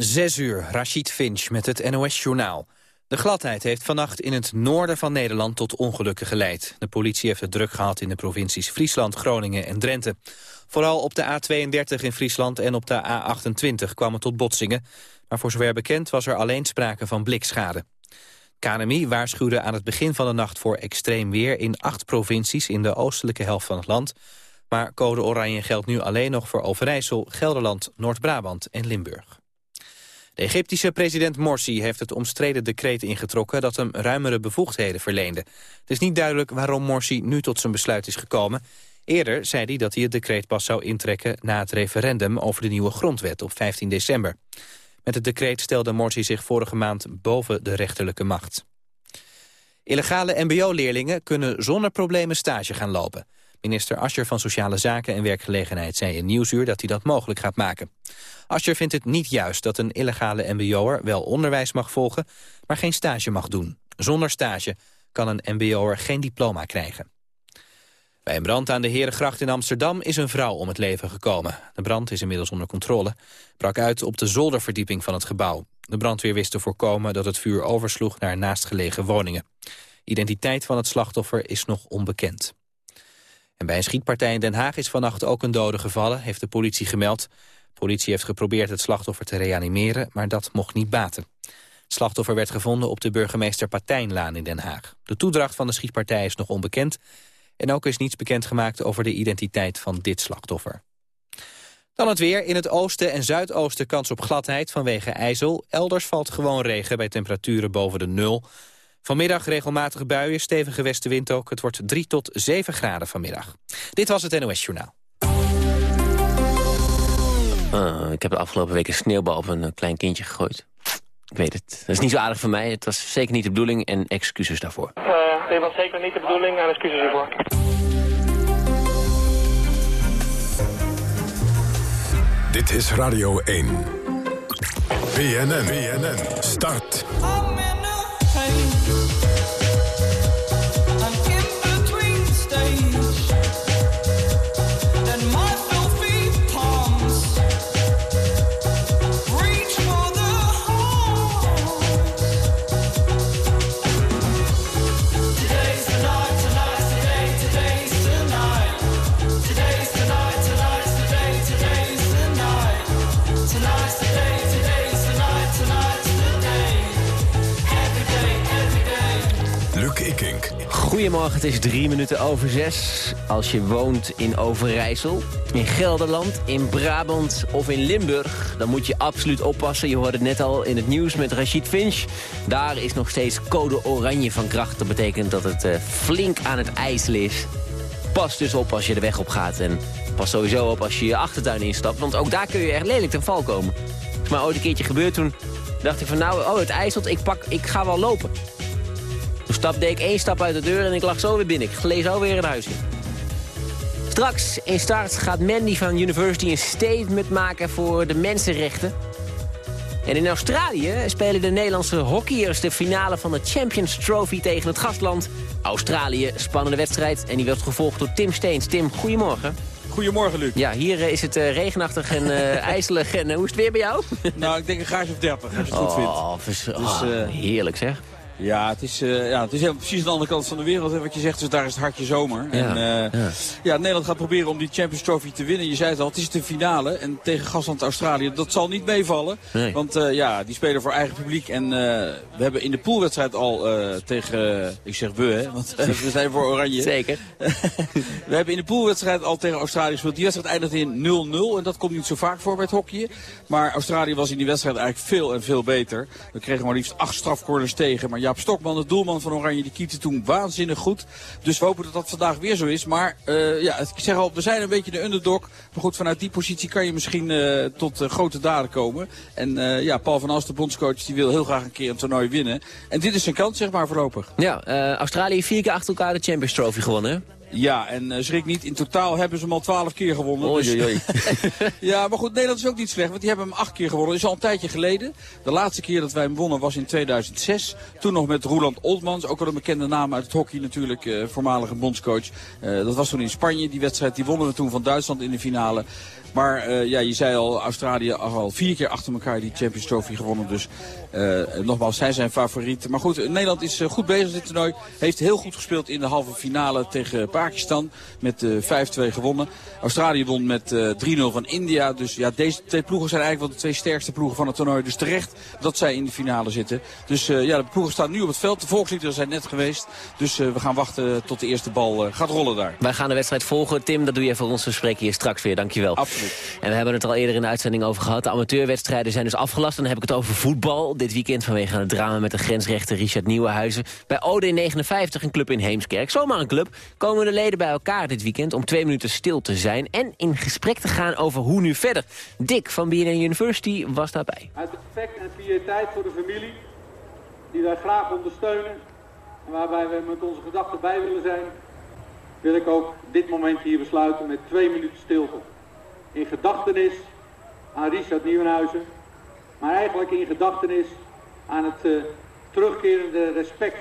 Zes uur, Rashid Finch met het NOS-journaal. De gladheid heeft vannacht in het noorden van Nederland tot ongelukken geleid. De politie heeft het druk gehad in de provincies Friesland, Groningen en Drenthe. Vooral op de A32 in Friesland en op de A28 kwamen tot botsingen. Maar voor zover bekend was er alleen sprake van blikschade. KNMI waarschuwde aan het begin van de nacht voor extreem weer... in acht provincies in de oostelijke helft van het land. Maar code oranje geldt nu alleen nog voor Overijssel, Gelderland, Noord-Brabant en Limburg. De Egyptische president Morsi heeft het omstreden decreet ingetrokken... dat hem ruimere bevoegdheden verleende. Het is niet duidelijk waarom Morsi nu tot zijn besluit is gekomen. Eerder zei hij dat hij het decreet pas zou intrekken... na het referendum over de nieuwe grondwet op 15 december. Met het decreet stelde Morsi zich vorige maand boven de rechterlijke macht. Illegale mbo-leerlingen kunnen zonder problemen stage gaan lopen. Minister Ascher van Sociale Zaken en Werkgelegenheid zei in Nieuwsuur dat hij dat mogelijk gaat maken. Ascher vindt het niet juist dat een illegale mbo'er wel onderwijs mag volgen, maar geen stage mag doen. Zonder stage kan een mbo'er geen diploma krijgen. Bij een brand aan de Herengracht in Amsterdam is een vrouw om het leven gekomen. De brand is inmiddels onder controle. Brak uit op de zolderverdieping van het gebouw. De brandweer wist te voorkomen dat het vuur oversloeg naar naastgelegen woningen. Identiteit van het slachtoffer is nog onbekend. En bij een schietpartij in Den Haag is vannacht ook een dode gevallen, heeft de politie gemeld. De politie heeft geprobeerd het slachtoffer te reanimeren, maar dat mocht niet baten. Het slachtoffer werd gevonden op de burgemeester Patijnlaan in Den Haag. De toedracht van de schietpartij is nog onbekend... en ook is niets bekendgemaakt over de identiteit van dit slachtoffer. Dan het weer. In het oosten en zuidoosten kans op gladheid vanwege ijzel. Elders valt gewoon regen bij temperaturen boven de nul. Vanmiddag regelmatige buien, stevige westenwind ook. Het wordt 3 tot 7 graden vanmiddag. Dit was het NOS Journaal. Uh, ik heb de afgelopen week een sneeuwbal op een klein kindje gegooid. Ik weet het. Dat is niet zo aardig voor mij. Het was zeker niet de bedoeling en excuses daarvoor. Uh, dit was zeker niet de bedoeling en excuses daarvoor. Dit is Radio 1. BNN. BNN. Start. Goedemorgen, het is drie minuten over zes. Als je woont in Overijssel, in Gelderland, in Brabant of in Limburg... dan moet je absoluut oppassen. Je hoorde het net al in het nieuws met Rashid Finch. Daar is nog steeds code oranje van kracht. Dat betekent dat het uh, flink aan het ijselen is. Pas dus op als je de weg op gaat. En pas sowieso op als je je achtertuin instapt. Want ook daar kun je echt lelijk ten val komen. Dat is maar ooit een keertje gebeurd toen. dacht ik van nou, oh het ijselt, ik, pak, ik ga wel lopen. Toen stapte ik één stap uit de deur en ik lag zo weer binnen. Ik gleed zo weer het huis in. Straks in start gaat Mandy van University een statement maken voor de mensenrechten. En in Australië spelen de Nederlandse hockeyers de finale van de Champions Trophy tegen het gastland. Australië, spannende wedstrijd en die werd gevolgd door Tim Steens. Tim, goedemorgen. Goedemorgen, Luc. Ja, hier eh, is het uh, regenachtig en uh, ijselig. En hoe is het weer bij jou? nou, ik denk een graadje of 30, als je het goed vindt. Oh, dus, oh, heerlijk zeg. Ja, het is, uh, ja, het is precies aan de andere kant van de wereld. Hè, wat je zegt, dus daar is het hartje zomer. Ja, en, uh, ja. ja. Nederland gaat proberen om die Champions Trophy te winnen. Je zei het al, het is de finale. En tegen gastland Australië, dat zal niet meevallen. Nee. Want uh, ja, die spelen voor eigen publiek. En we hebben in de poolwedstrijd al tegen, ik zeg we hè, want we zijn voor Oranje. Zeker. we hebben in de poolwedstrijd al tegen Australië gespeeld. Die wedstrijd eindigde in 0-0. En dat komt niet zo vaak voor bij het hockeyen. Maar Australië was in die wedstrijd eigenlijk veel en veel beter. We kregen maar liefst acht strafcorners tegen. Maar Jaap Stokman, de doelman van Oranje, die keepte toen waanzinnig goed. Dus we hopen dat dat vandaag weer zo is. Maar uh, ja, ik zeg al, we zijn een beetje de underdog. Maar goed, vanuit die positie kan je misschien uh, tot uh, grote daden komen. En ja, Paul van As, de bondscoach, die wil heel graag een keer een toernooi winnen. En dit is zijn kans, zeg maar, voorlopig. Ja, Australië vier keer achter elkaar de Champions Trophy gewonnen? Ja, en uh, schrik niet, in totaal hebben ze hem al twaalf keer gewonnen. Oei, dus... oei. ja, maar goed, Nederland is ook niet slecht, want die hebben hem acht keer gewonnen. Dat is al een tijdje geleden. De laatste keer dat wij hem wonnen was in 2006. Toen nog met Roland Oldmans, ook wel een bekende naam uit het hockey natuurlijk, uh, voormalige bondscoach. Uh, dat was toen in Spanje, die wedstrijd, die wonnen we toen van Duitsland in de finale. Maar uh, ja, je zei al, Australië al vier keer achter elkaar die Champions Trophy gewonnen. Dus uh, nogmaals, zij zijn favoriet. Maar goed, Nederland is goed bezig in dit toernooi. Heeft heel goed gespeeld in de halve finale tegen Pakistan. Met 5-2 gewonnen. Australië won met 3-0 van India. Dus ja, deze twee ploegen zijn eigenlijk wel de twee sterkste ploegen van het toernooi. Dus terecht dat zij in de finale zitten. Dus ja, de ploegen staan nu op het veld. De volksliederen zijn net geweest. Dus we gaan wachten tot de eerste bal gaat rollen daar. Wij gaan de wedstrijd volgen. Tim, dat doe je voor ons. We spreken hier straks weer. Dankjewel. Absoluut. En we hebben het al eerder in de uitzending over gehad. De amateurwedstrijden zijn dus afgelast. Dan heb ik het over voetbal. Dit weekend vanwege het drama met de grensrechter Richard Nieuwenhuizen. Bij OD 59, een club in Heemskerk. Zomaar een club. Komen de leden bij elkaar dit weekend om twee minuten stil te zijn. En in gesprek te gaan over hoe nu verder. Dick van BNN University was daarbij. Uit respect en pietijd voor de familie. Die wij graag ondersteunen. En waarbij we met onze gedachten bij willen zijn wil ik ook dit moment hier besluiten met twee minuten stilte. In gedachtenis aan Richard Nieuwenhuizen, maar eigenlijk in gedachtenis aan het uh, terugkerende respect,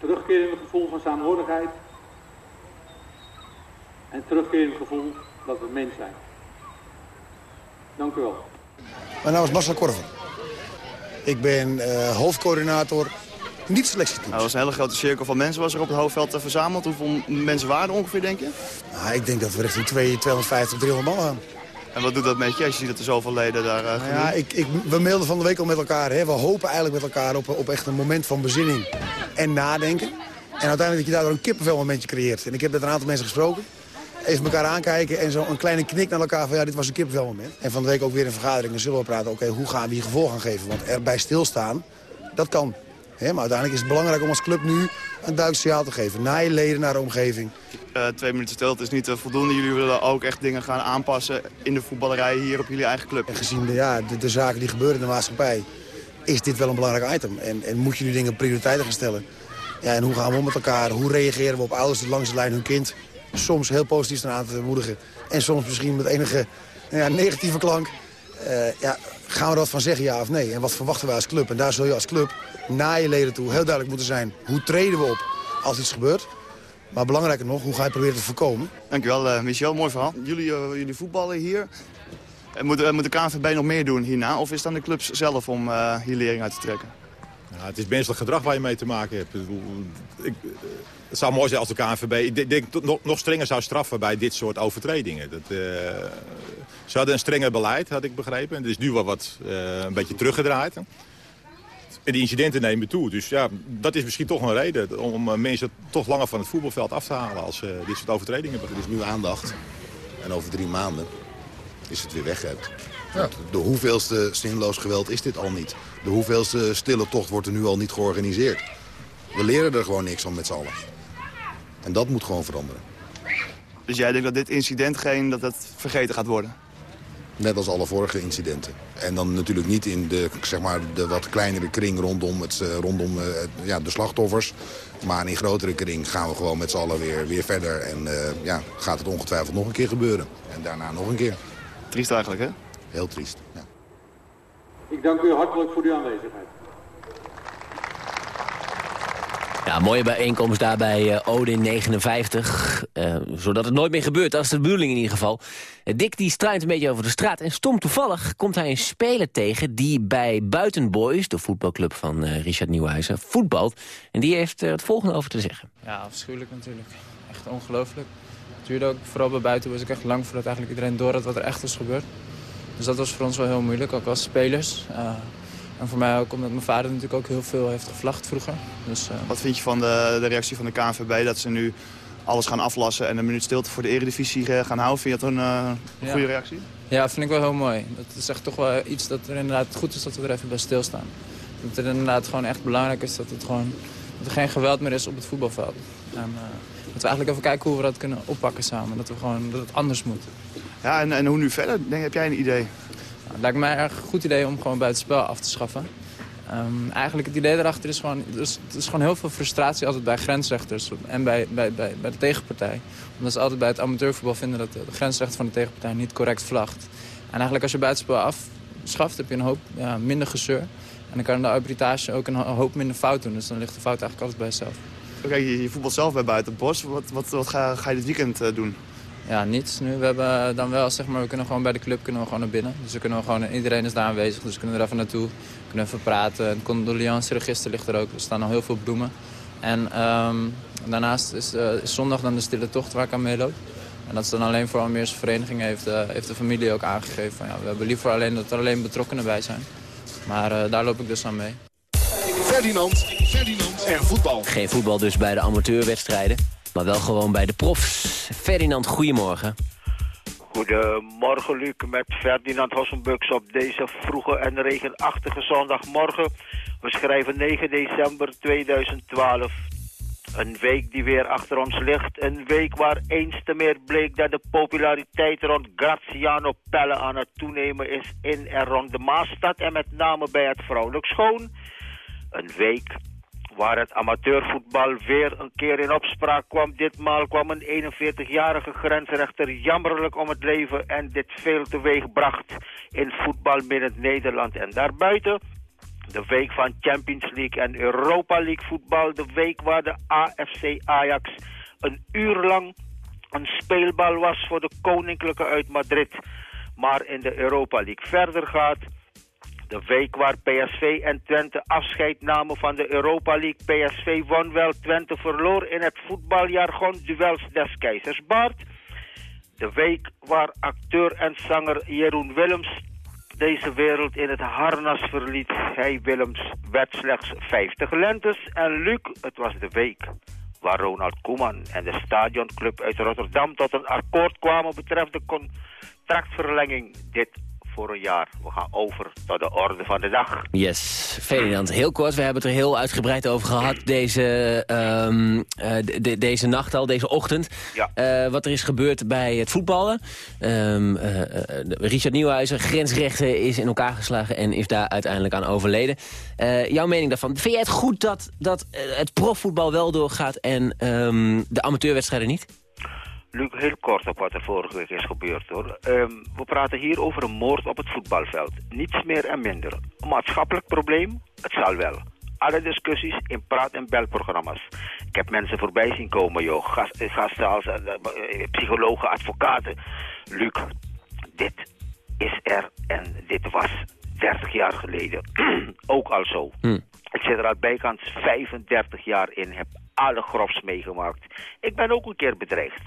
terugkerende gevoel van saamhorigheid en terugkerend gevoel dat we mens zijn. Dank u wel. Mijn naam is Marcel Korver. Ik ben uh, hoofdcoördinator niet selectietoets. Nou, er was een hele grote cirkel van mensen was er op het hoofdveld eh, verzameld. Hoeveel mensen waren er ongeveer, denk je? Nou, ik denk dat we richting 250, 300 man gaan. En wat doet dat met je als je ziet dat er zoveel leden daar uh, nou ja, ik, ik, We mailden van de week al met elkaar. Hè. We hopen eigenlijk met elkaar op, op echt een moment van bezinning en nadenken. En uiteindelijk dat je daardoor een kippenvelmomentje creëert. En ik heb met een aantal mensen gesproken. Even elkaar aankijken en zo een kleine knik naar elkaar van ja, dit was een kippenvelmoment. En van de week ook weer in vergadering en zullen we praten, oké, hoe gaan we hier gevolg gaan geven? Want erbij stilstaan, dat kan maar uiteindelijk is het belangrijk om als club nu een duidelijk signaal te geven. Naar je leden, naar de omgeving. Uh, twee minuten stilte is niet uh, voldoende. Jullie willen ook echt dingen gaan aanpassen in de voetballerij hier op jullie eigen club. En gezien de, ja, de, de zaken die gebeuren in de maatschappij... is dit wel een belangrijk item. En, en moet je nu dingen prioriteiten gaan stellen. Ja, en hoe gaan we om met elkaar? Hoe reageren we op ouders die langs de lijn hun kind... soms heel positief staan aan te moedigen. En soms misschien met enige ja, negatieve klank. Uh, ja, gaan we er wat van zeggen, ja of nee? En wat verwachten wij als club? En daar zul je als club naar je leden toe heel duidelijk moeten zijn. Hoe treden we op als iets gebeurt? Maar belangrijker nog, hoe ga je proberen te voorkomen? Dankjewel, uh, Michel. Mooi verhaal. Jullie, uh, jullie voetballen hier. En moet, uh, moet de KNVB nog meer doen hierna? Of is het dan de clubs zelf om hier lering uit te trekken? Nou, het is menselijk gedrag waar je mee te maken hebt. Ik, het zou mooi zijn als de KNVB ik denk, nog, nog strenger zou straffen bij dit soort overtredingen. Dat, ze hadden een strenger beleid, had ik begrepen. En het is nu wel wat een beetje teruggedraaid. En die incidenten nemen toe. Dus ja, dat is misschien toch een reden om eh, mensen toch langer van het voetbalveld af te halen als uh, dit soort overtredingen Er is nu aandacht. En over drie maanden is het weer weg. Ja. De hoeveelste zinloos geweld is dit al niet. De hoeveelste stille tocht wordt er nu al niet georganiseerd. We leren er gewoon niks van met z'n allen. En dat moet gewoon veranderen. Dus jij denkt dat dit incident geen, dat het vergeten gaat worden? Net als alle vorige incidenten. En dan natuurlijk niet in de, zeg maar, de wat kleinere kring rondom, het, eh, rondom uh, ja, de slachtoffers. Maar in grotere kring gaan we gewoon met z'n allen weer, weer verder. En uh, ja, gaat het ongetwijfeld nog een keer gebeuren. En daarna nog een keer. Triest eigenlijk, hè? Heel triest. Ik dank u hartelijk voor uw aanwezigheid. Ja, mooie bijeenkomst daar bij uh, Odin 59. Uh, zodat het nooit meer gebeurt, dat is de bedoeling in ieder geval. Uh, Dick die struint een beetje over de straat. En stom toevallig komt hij een speler tegen... die bij Buitenboys, de voetbalclub van Richard Nieuwhuizen, voetbalt. En die heeft er het volgende over te zeggen. Ja, afschuwelijk natuurlijk. Echt ongelooflijk. Het duurde ook, vooral bij Buitenboys, ik echt lang voordat eigenlijk iedereen door had wat er echt was gebeurd. Dus dat was voor ons wel heel moeilijk, ook als spelers. En voor mij ook omdat mijn vader natuurlijk ook heel veel heeft gevlacht vroeger. Dus, uh... Wat vind je van de, de, reactie van de KNVB dat ze nu alles gaan aflassen en een minuut stilte voor de eredivisie eh, gaan houden? Vind je dat een, uh, een goede reactie? Ja, vind ik wel heel mooi. Dat is echt toch wel iets dat er inderdaad goed is dat we er even bij stilstaan. Dat het inderdaad gewoon echt belangrijk is dat, het gewoon, dat er geen geweld meer is op het voetbalveld. En, dat we eigenlijk even kijken hoe we dat kunnen oppakken samen. Dat, we gewoon, dat het anders moet. Ja, en, en hoe nu verder? Denk, heb jij een idee? het lijkt mij erg een goed idee om gewoon bij het spel af te schaffen. Um, eigenlijk het idee daarachter is gewoon, dus, het is gewoon heel veel frustratie altijd bij grensrechters en bij, bij, bij, bij de tegenpartij. Omdat ze altijd bij het amateurvoetbal vinden dat de, grensrechter van de tegenpartij niet correct vlagt. En eigenlijk als je bij het spel afschaft heb je een hoop ja, minder gezeur. En dan kan de arbitrage ook een hoop minder fout doen. Dus dan ligt de fout eigenlijk altijd bij jezelf. Oké, je, je voetbalt zelf bij Buitenbos. Wat, wat, wat ga, ga je dit weekend uh, doen? Ja, niets nu. We hebben dan wel, zeg maar, we kunnen gewoon bij de club kunnen we gewoon naar binnen. Dus we kunnen gewoon, iedereen is daar aanwezig, dus we kunnen er even naartoe. We kunnen even praten. Het condoleanceregister ligt er ook. Er staan al heel veel bloemen. En ehm, daarnaast is, uh, is, zondag dan de stille tocht waar ik aan meeloop. En dat is dan alleen voor Almeerse vereniging, heeft, uh, heeft de familie ook aangegeven. Van, ja, we hebben liever alleen dat er alleen betrokkenen bij zijn. Maar uh, daar loop ik dus aan mee. Ferdinand, Ferdinand en voetbal. Geen voetbal dus bij de amateurwedstrijden, maar wel gewoon bij de profs. Ferdinand, goedemorgen. Goedemorgen Luc, met Ferdinand Hossenbux op deze vroege en regenachtige zondagmorgen. We schrijven 9 december 2012. Een week die weer achter ons ligt. Een week waar eens te meer bleek dat de populariteit rond Graziano Pelle aan het toenemen is in en rond de Maastad en met name bij het vrouwelijk schoon. Een week waar het amateurvoetbal weer een keer in opspraak kwam. Ditmaal kwam een 41-jarige grensrechter jammerlijk om het leven en dit veel teweeg bracht in voetbal binnen Nederland en daarbuiten. De week van Champions League en Europa League voetbal. De week waar de AFC Ajax een uur lang een speelbal was voor de Koninklijke uit Madrid. Maar in de Europa League verder gaat. De week waar PSV en Twente afscheid namen van de Europa League. PSV won wel, Twente verloor in het voetbaljargon duels des keizers Bart. De week waar acteur en zanger Jeroen Willems deze wereld in het harnas verliet. Hij Willems werd slechts 50 lentes. En Luc, het was de week waar Ronald Koeman en de stadionclub uit Rotterdam tot een akkoord kwamen betreft de contractverlenging. Dit voor een jaar. We gaan over tot de orde van de dag. Yes, Ferdinand, heel kort. We hebben het er heel uitgebreid over gehad deze, um, uh, de, deze nacht al, deze ochtend. Ja. Uh, wat er is gebeurd bij het voetballen. Um, uh, Richard Nieuwhuizen, grensrechten, is in elkaar geslagen en is daar uiteindelijk aan overleden. jouw mening daarvan? Vind jij het goed dat, dat het profvoetbal wel doorgaat en um, de amateurwedstrijden niet? Luc, heel kort op wat er vorige week is gebeurd hoor. Um, we praten hier over een moord op het voetbalveld. Niets meer en minder. Een maatschappelijk probleem? Het zal wel. Alle discussies in praat- en belprogramma's. Ik heb mensen voorbij zien komen, joh. Gast, gasten als uh, psychologen, advocaten. Luc, dit is er en dit was 30 jaar geleden ook al zo. Hm. Ik zit er al bijkans 35 jaar in, heb alle grofs meegemaakt. Ik ben ook een keer bedreigd.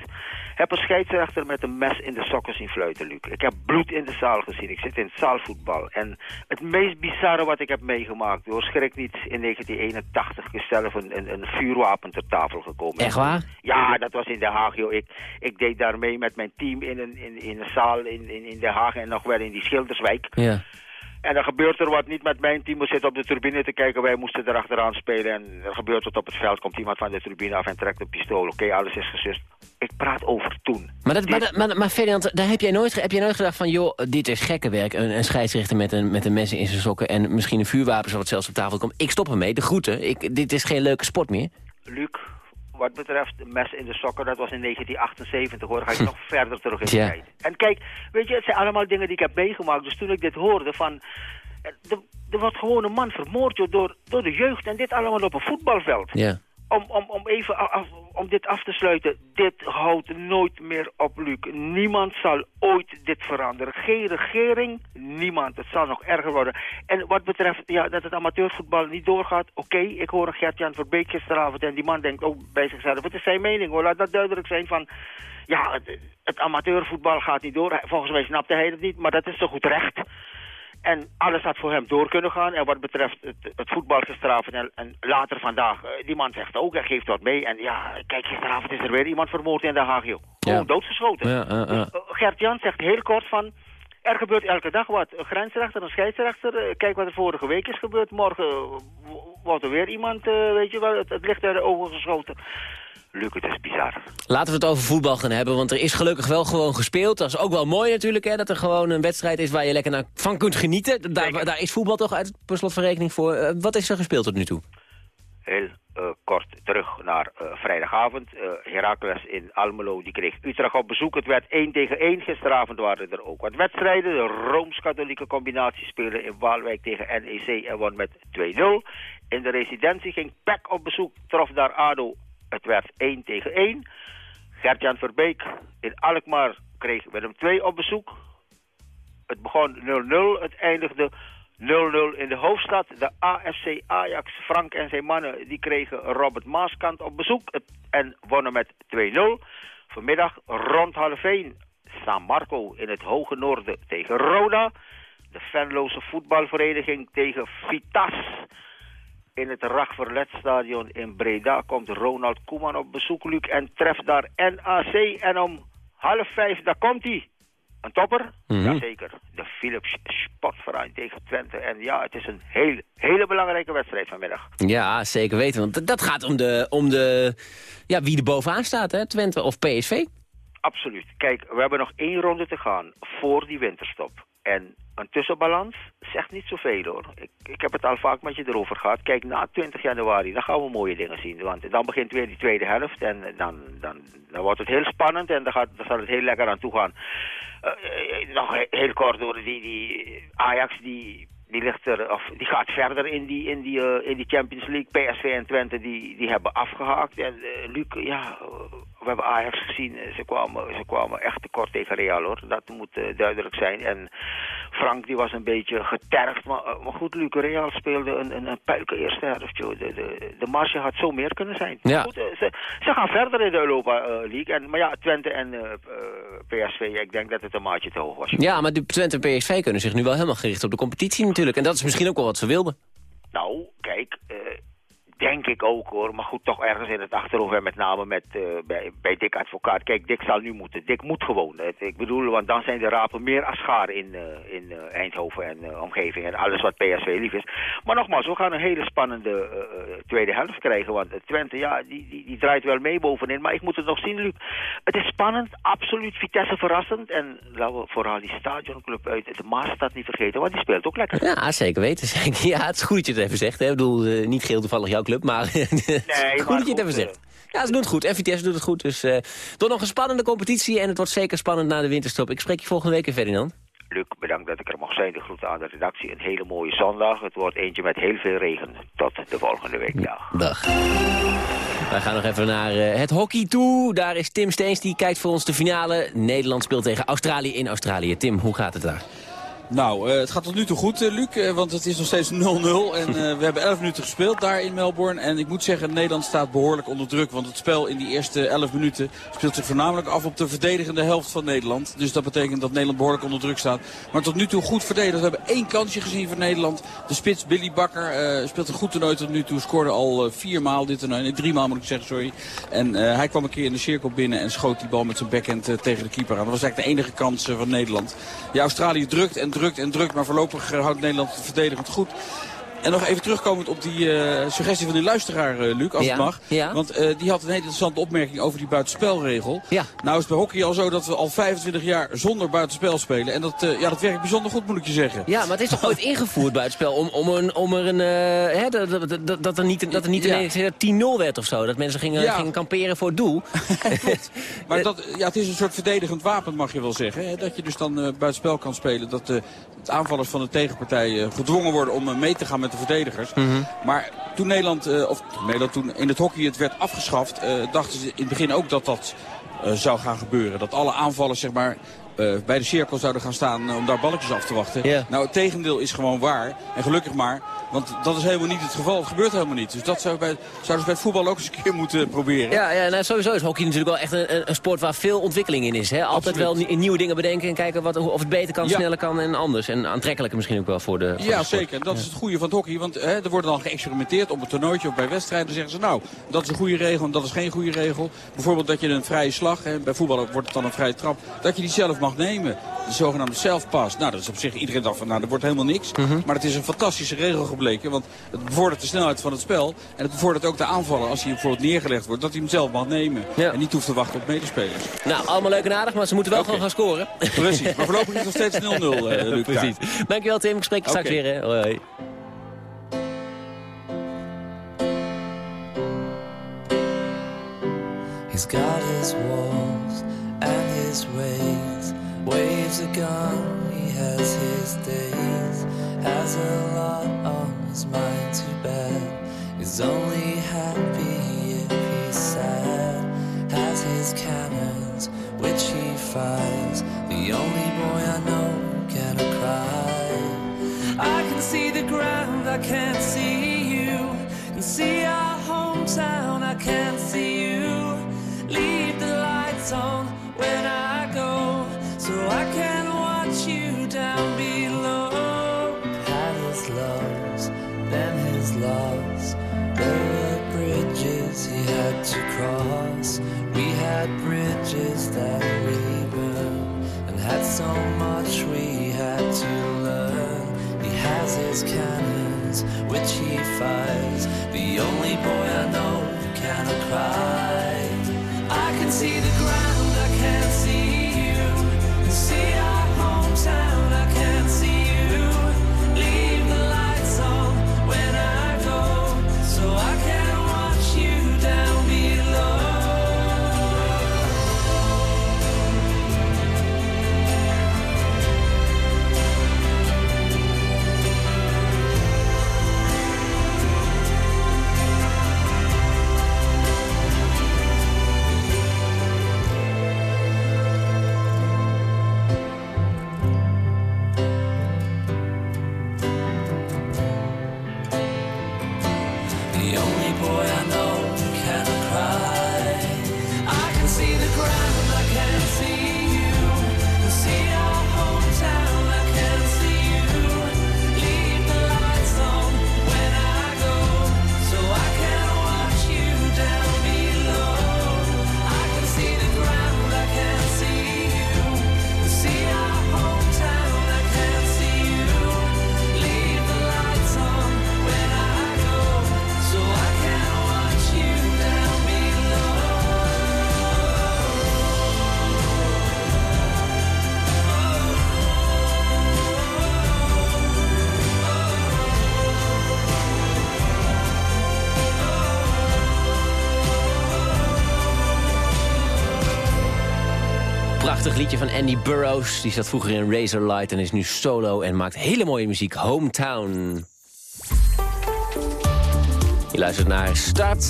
Heb een scheidsrechter met een mes in de sokken zien fluiten, Luc. Ik heb bloed in de zaal gezien. Ik zit in het zaalvoetbal. En het meest bizarre wat ik heb meegemaakt... hoor, schrik niet, in 1981 is zelf een, een, een, vuurwapen ter tafel gekomen. Echt waar? Ja, dat was in Den Haag, joh. Ik, ik deed daarmee met mijn team in een, in, in een zaal in, in, in Den Haag... en nog wel in die Schilderswijk. Ja. En dan gebeurt er wat niet met mijn team. We zitten op de tribune te kijken. Wij moesten erachteraan spelen. En er gebeurt wat op het veld. Komt iemand van de tribune af en trekt een pistool. Oké, alles is gesust. Ik praat over toen. Maar, dat, maar, maar, maar Ferdinand, daar heb jij, nooit, heb jij nooit gedacht van... joh, dit is gekke werk. Een, een scheidsrechter met een, met een mes in zijn sokken... en misschien een vuurwapen wat zelfs op tafel komt. Ik stop ermee, de groeten. Ik, dit is geen leuke sport meer. Luc, wat betreft mes in de sokken, dat was in 1978 hoor, ga ik nog verder terug in de tijd. En kijk, weet je, het zijn allemaal dingen die ik heb meegemaakt. Dus toen ik dit hoorde van, er, er wordt gewoon een man vermoord joh, door, door de jeugd en dit allemaal op een voetbalveld. Ja. Om, om, om even om dit af te sluiten, dit houdt nooit meer op, Luc. Niemand zal ooit dit veranderen. Geen regering, niemand. Het zal nog erger worden. En wat betreft ja, dat het amateurvoetbal niet doorgaat, oké, ik hoor Gert-Jan Verbeek gisteravond en die man denkt ook bij zichzelf, wat is zijn mening hoor, laat dat duidelijk zijn van, ja, het, het amateurvoetbal gaat niet door. Volgens mij snapte hij het niet, maar dat is toch goed recht. En alles had voor hem door kunnen gaan. En wat betreft het, het voetbal gisteravond en, en later vandaag, eh, die man zegt ook, hij geeft wat mee. En ja, kijk, gisteravond is er weer iemand vermoord in Den Haag, joh. Gewoon Ja. doodgeschoten. Ja. Dus, eh, Gert-Jan zegt heel kort van, er gebeurt elke dag wat. Een grensrechter, een scheidsrechter, eh, kijk wat er vorige week is gebeurd. Morgen wordt er weer iemand, weet je wel, het, het licht uit de ogen geschoten. Luc, het is bizar. Laten we het over voetbal gaan hebben, want er is gelukkig wel gewoon gespeeld. Dat is ook wel mooi natuurlijk, hè, dat er gewoon een wedstrijd is waar je lekker naar van kunt genieten. Daar, daar is voetbal toch uit per slot van rekening voor. Eh, wat is er gespeeld tot nu toe? heel eh, kort terug naar eh, vrijdagavond. Heracles in Almelo die kreeg Utrecht op bezoek. Het werd 1 tegen 1. Gisteravond waren er ook wat wedstrijden. De Rooms-Katholieke combinatie speelde in Waalwijk tegen NEC en won met 2-0. In de residentie ging PEC op bezoek, trof daar ADO. Het werd 1 tegen 1. Gertjan Verbeek in Alkmaar kreeg Willem 2 op bezoek. Het begon 0-0, het eindigde 0-0 in de hoofdstad. De AFC Ajax, Frank en zijn mannen, die kregen Robert Maaskant op bezoek en wonnen met 2-0. Vanmiddag rond half 1 San Marco in het hoge noorden tegen Roda. De Venloze voetbalvereniging tegen Vitas. In het Ragverletstadion in Breda komt Ronald Koeman op bezoek, Luc, en treft daar NAC. En om half vijf, daar komt hij. Een topper? Mhm. Jazeker. De Philips Sportverein tegen Twente. En ja, het is een heel, hele belangrijke wedstrijd vanmiddag. Ja, zeker weten. Want dat- dat gaat om, de, om de, ja, wie er bovenaan staat, hè? Twente of PSV. Absoluut. Kijk, we hebben nog één ronde te gaan voor die winterstop. En een tussenbalans zegt niet zoveel hoor. Ik, ik heb het al vaak met je erover gehad. Kijk, na 20 januari, dan gaan we mooie dingen zien. Want dan begint weer die tweede helft en dan, dan, dan wordt het heel spannend en dan, gaat, dan zal het heel lekker aan toe gaan. Eh, eh, nog he- heel kort door die, die Ajax die, die ligt er, of die gaat verder in die, in die, eh, in die Champions League. PSV en Twente die, die hebben afgehaakt. En eh, Luc, ja, we hebben Ajax gezien. eh, Ze kwamen, ze kwamen echt tekort tegen Real hoor. Dat moet duidelijk zijn. En Frank die was een beetje getergd. Maar, maar goed, Luc, Real speelde een, een, een puiken eerste helft. De, de, de marge had zo meer kunnen zijn. Ja. Goed, ze, ze gaan verder in de Europa League. En, maar ja, Twente en PSV, ik denk dat het een maatje te hoog was. Ja, maar de Twente en PSV kunnen zich nu wel helemaal gericht op de competitie natuurlijk. En dat is misschien ook wel wat ze wilden. Nou, kijk, eh, denk ik ook hoor. Maar goed, toch ergens in het achterhoofd. En met name met, eh, bij, bij Dick Advocaat. Kijk, Dick zal nu moeten. Dick moet gewoon. Ik bedoel, want dan zijn de rapen meer als schaar in, eh, in eh, Eindhoven en omgeving. En alles wat PSV lief is. Maar nogmaals, we gaan een hele spannende tweede helft krijgen. Want Twente, ja, die, die, die draait wel mee bovenin. Maar ik moet het nog zien, Luc. Het is spannend. Absoluut Vitesse verrassend. En laten we vooral die stadionclub uit de Maasstad niet vergeten. Want die speelt ook lekker. Ja, zeker weten. Ja, het is goed dat je het even zegt. Hè. Ik bedoel, niet geheel toevallig jouw maar maar goed dat je het even zegt. Ja, ze doen het goed. En Vitesse doet het goed. Dus eh toch nog een spannende competitie. En het wordt zeker spannend na de winterstop. Ik spreek je volgende week in Ferdinand. Luc, bedankt dat ik er mag zijn. De groeten aan de redactie. Een hele mooie zondag. Het wordt eentje met heel veel regen. Tot de volgende week. Dag. Dag. Wij gaan nog even naar eh, het hockey toe. Daar is Tim Steens, die kijkt voor ons de finale. Nederland speelt tegen Australië in Australië. Tim, hoe gaat het daar? Nou, eh, het gaat tot nu toe goed, eh, Luc. eh, want het is nog steeds 0-0. En we hebben 11 minuten gespeeld daar in Melbourne. En ik moet zeggen, Nederland staat behoorlijk onder druk. Want het spel in die eerste 11 minuten speelt zich voornamelijk af op de verdedigende helft van Nederland. Dus dat betekent dat Nederland behoorlijk onder druk staat. Maar tot nu toe goed verdedigd. We hebben één kansje gezien voor Nederland. De spits Billy Bakker speelt een goed toernooi tot nu toe. Scoorde al vier maal dit toernooi. Nee, drie maal moet ik zeggen, sorry. En hij kwam een keer in de cirkel binnen en schoot die bal met zijn backhand tegen de keeper aan. Dat was eigenlijk de enige kans van Nederland. Ja, Australië drukt en drukt en drukt. Maar voorlopig houdt Nederland het verdedigend goed. En nog even terugkomend op die eh, suggestie van die luisteraar, eh, Luc, als Ja, het mag. ja. Want eh, die had een hele interessante opmerking over die buitenspelregel. Ja. Nou is het bij hockey al zo dat we al 25 jaar zonder buitenspel spelen. En dat, ja, dat werkt bijzonder goed, moet ik je zeggen. Ja, maar het is toch ooit ingevoerd buitenspel om, om, een, om er een... hè, dat, dat, dat, er niet, dat er niet ineens eh, 10-0 werd of zo. Dat mensen gingen, gingen kamperen voor het doel. Maar dat, ja, het is een soort verdedigend wapen, mag je wel zeggen. Hè? Dat je dus dan buitenspel kan spelen. Dat de aanvallers van de tegenpartij gedwongen worden om mee te gaan met de verdedigers. Maar toen Nederland, eh, of Nederland, toen in het hockey het werd afgeschaft... eh, dachten ze in het begin ook dat dat eh, zou gaan gebeuren. Dat alle aanvallers, zeg maar... eh, bij de cirkel zouden gaan staan eh, om daar balletjes af te wachten. Nou, het tegendeel is gewoon waar. En gelukkig maar. Want dat is helemaal niet het geval. Het gebeurt helemaal niet. Dus dat zou bij, zouden ze bij het voetbal ook eens een keer moeten proberen. Ja, ja nou, sowieso is hockey natuurlijk wel echt een, sport waar veel ontwikkeling in is. Hè? Altijd Absoluut. wel nie- nieuwe dingen bedenken en kijken wat, of het beter kan, Ja. sneller kan en anders. En aantrekkelijker misschien ook wel voor de, voor Ja, de zeker. Dat is het goede van het hockey. Want hè, er wordt dan geëxperimenteerd op een toernooitje of bij wedstrijden. Zeggen ze, nou, dat is een goede regel en dat is geen goede regel. Bijvoorbeeld dat je een vrije slag, hè, bij voetbal wordt het dan een vrije trap, dat je die zelf mag nemen. De zogenaamde self-pass. Nou, dat is op zich iedereen dacht van, nou, dat wordt helemaal niks. Mhm. Maar het is een fantastische regel gebleken. Want het bevordert de snelheid van het spel. En het bevordert ook de aanvaller als hij bijvoorbeeld neergelegd wordt. Dat hij hem zelf mag nemen. Ja. En niet hoeft te wachten op medespelers. Nou, allemaal leuk en aardig, maar ze moeten wel gewoon gaan scoren. Precies. Maar voorlopig is het nog steeds 0-0, eh Luc. Precies. Dankjewel Tim, ik spreek je straks Oké. weer. Hè. Hoi, hoi. He's got his walls and his ways. Waves are gone, he has his days. Has a lot on his mind, too bad. He's only happy if he's sad. Has his cannons, which he fires. The only boy I know can cry. I can see the ground, I can't see you. Can see our hometown, I can't see you. We had bridges that we burned, and had so much we had to learn. He has his cannons, which he fires. The only boy I know who cannot cry. I can see the ground, I can't see liedje van Andy Burroughs. Die zat vroeger in Razorlight en is nu solo en maakt hele mooie muziek. Hometown. Je luistert naar Start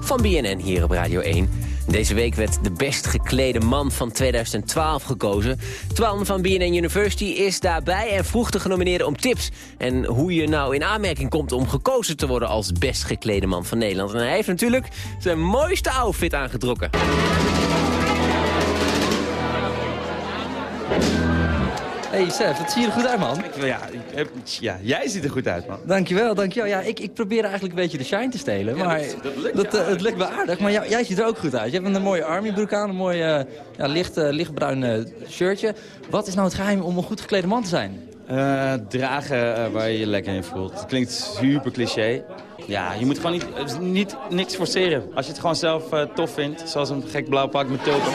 van BNN hier op Radio 1. Deze week werd de best geklede man van 2012 gekozen. Twan van BNN University is daarbij en vroeg de genomineerden om tips. En hoe je nou in aanmerking komt om gekozen te worden als best geklede man van Nederland. En hij heeft natuurlijk zijn mooiste outfit aangetrokken. Hey Sef, het zie je er goed uit, man. Ja, ik heb- ja, jij ziet er goed uit, man. Dankjewel, dankjewel. Ja, ik, ik probeer eigenlijk een beetje de shine te stelen. Ja, maar dat- dat lukt dat, eh, het lukt me aardig. Maar jou- jij ziet er ook goed uit. Je hebt een mooie armybroek aan, een mooi eh, ja, licht, eh, lichtbruin eh, shirtje. Wat is nou het geheim om een goed geklede man te zijn? Eh, dragen eh, waar je je lekker in voelt. Het klinkt super cliché. Ja, je moet gewoon niet, eh, niet niks forceren. Als je het gewoon zelf eh, tof vindt, zoals een gek blauw pak met tulpen,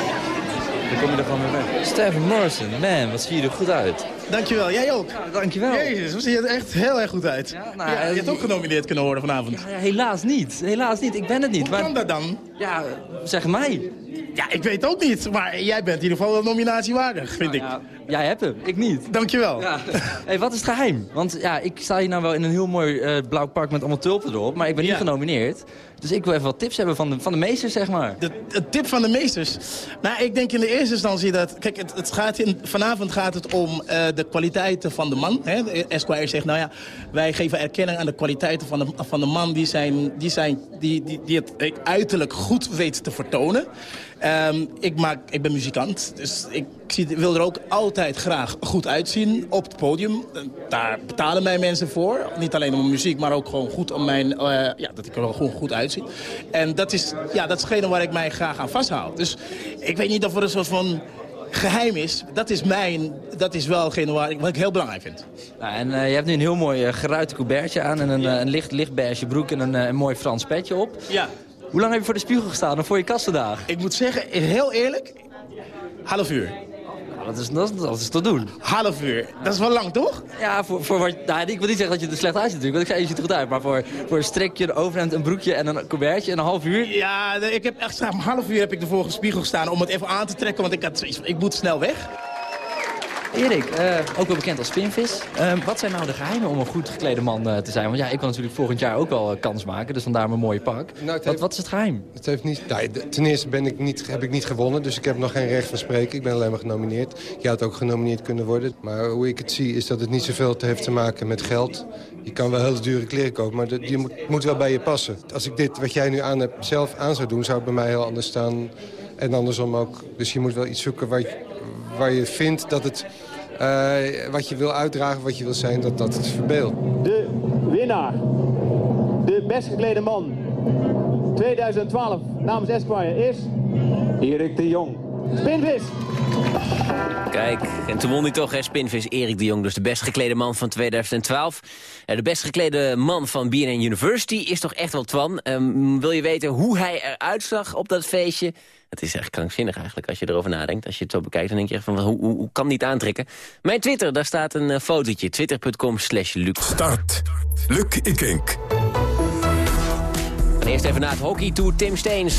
dan kom je er gewoon mee weg. Stephen Morrison, man, wat zie je er goed uit. Dankjewel, jij ook. dankjewel. Jezus, wat zie je er echt heel erg goed uit. Ja, nou, je eh, hebt ook genomineerd kunnen worden vanavond. Ja, helaas niet. Helaas niet. Ik ben het niet. Hoe kan dat dan? Ja, zeg mij. Ja, ik weet ook niet. Maar jij bent in ieder geval wel nominatiewaardig, vind ik. Jij hebt hem, ik niet. Dankjewel. Ja. Hey, wat is het geheim? Want ja, ik sta hier nou wel in een heel mooi eh, blauw pak met allemaal tulpen erop. Maar ik ben niet genomineerd. Dus ik wil even wat tips hebben van de, van de meesters, zeg maar. De, tip van de meesters. Nou, ik denk in de eerste instantie dat... Kijk, het, het gaat in, vanavond gaat het om eh, de kwaliteiten van de man. Hè? Esquire zegt, nou ja, wij geven erkenning aan de kwaliteiten van de, van de man... die, zijn, die, zijn, die, die, die het eh, uiterlijk goed weet te vertonen. Ehm, ik, maak, ik ben muzikant, dus ik zie, wil er ook altijd graag goed uitzien op het podium. Eh, Daar betalen mij mensen voor. Niet alleen om muziek, maar ook gewoon goed om mijn, eh, ja, dat ik er gewoon goed uitzie. En dat is, ja, waar ik mij graag aan vasthoud. Dus ik weet niet of er een soort van geheim is. Dat is mijn, dat is wel waar ik, wat ik heel belangrijk vind. Nou, en eh, je hebt nu een heel mooi uh, geruite coubertje aan en een, eh, een licht, licht beige broek en een, eh, een mooi Frans petje op. Ja. Hoe lang heb je voor de spiegel gestaan of voor je kastendag? Ik moet zeggen, heel eerlijk, half uur. Dat, is, dat, is, dat is te doen. Half uur. Dat is wel lang, toch? Ja, voor, voor wat, nou, ik wil niet zeggen dat je er slecht uitziet natuurlijk, want ik zei je ziet er goed uit. Maar voor, voor een strikje, een overhemd, een broekje en een coubertje en een half uur. Ja, ik heb echt een half uur heb ik ervoor gespiegeld gestaan om het even aan te trekken, want ik, had, ik moet snel weg. Erik, eh, ook wel bekend als Spinvis. Uh, wat zijn nou de geheimen om een goed geklede man uh, te zijn? Want ja, ik wil natuurlijk volgend jaar ook wel kans maken. Dus vandaar mijn mooie pak. Nou, wat, heeft, wat, is het geheim? Het heeft niet, nou, ten eerste ben ik niet, heb ik niet gewonnen. Dus ik heb nog geen recht van spreken. Ik ben alleen maar genomineerd. Je had ook genomineerd kunnen worden. Maar hoe ik het zie is dat het niet zoveel heeft te maken met geld. Je kan wel hele dure kleren kopen, maar die moet, moet wel bij je passen. Als ik dit, wat jij nu aan hebt, zelf aan zou doen... zou het bij mij heel anders staan. En andersom ook. Dus je moet wel iets zoeken waar je, waar je vindt dat het... Uh, wat je wil uitdragen, wat je wil zijn, dat dat het verbeeldt. De winnaar, de best geklede man 2012 namens Esquire is Erik de Jong. Spinvis! Kijk, en toen won hij toch, hè, Spinvis Erik de Jong, dus de best geklede man van 2012. De best geklede man van BNN University is toch echt wel Twan. Um, wil je weten hoe hij eruit zag op dat feestje? Het is echt krankzinnig eigenlijk als je erover nadenkt. Als je het zo bekijkt, dan denk je van, hoe, hoe, hoe kan niet aantrekken? Mijn Twitter, daar staat een uh, fotootje. Twitter.com slash Luc. Start. Luc Ikink. Eerst even naar het hockey toe, Tim Steens.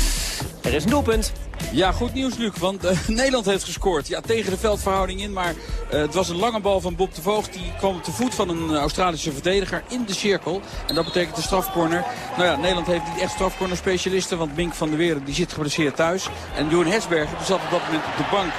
Er is een doelpunt. Ja, goed nieuws, Luc. Want uh, Nederland heeft gescoord. Ja, tegen de veldverhouding in. Maar uh, het was een lange bal van Bob de Voogd. Die kwam te voet van een Australische verdediger in de cirkel. En dat betekent de strafcorner. Nou ja, Nederland heeft niet echt strafcorner specialisten. Want Mink van der Weerde die zit geblesseerd thuis. En Johan Hesberger zat op dat moment op de bank.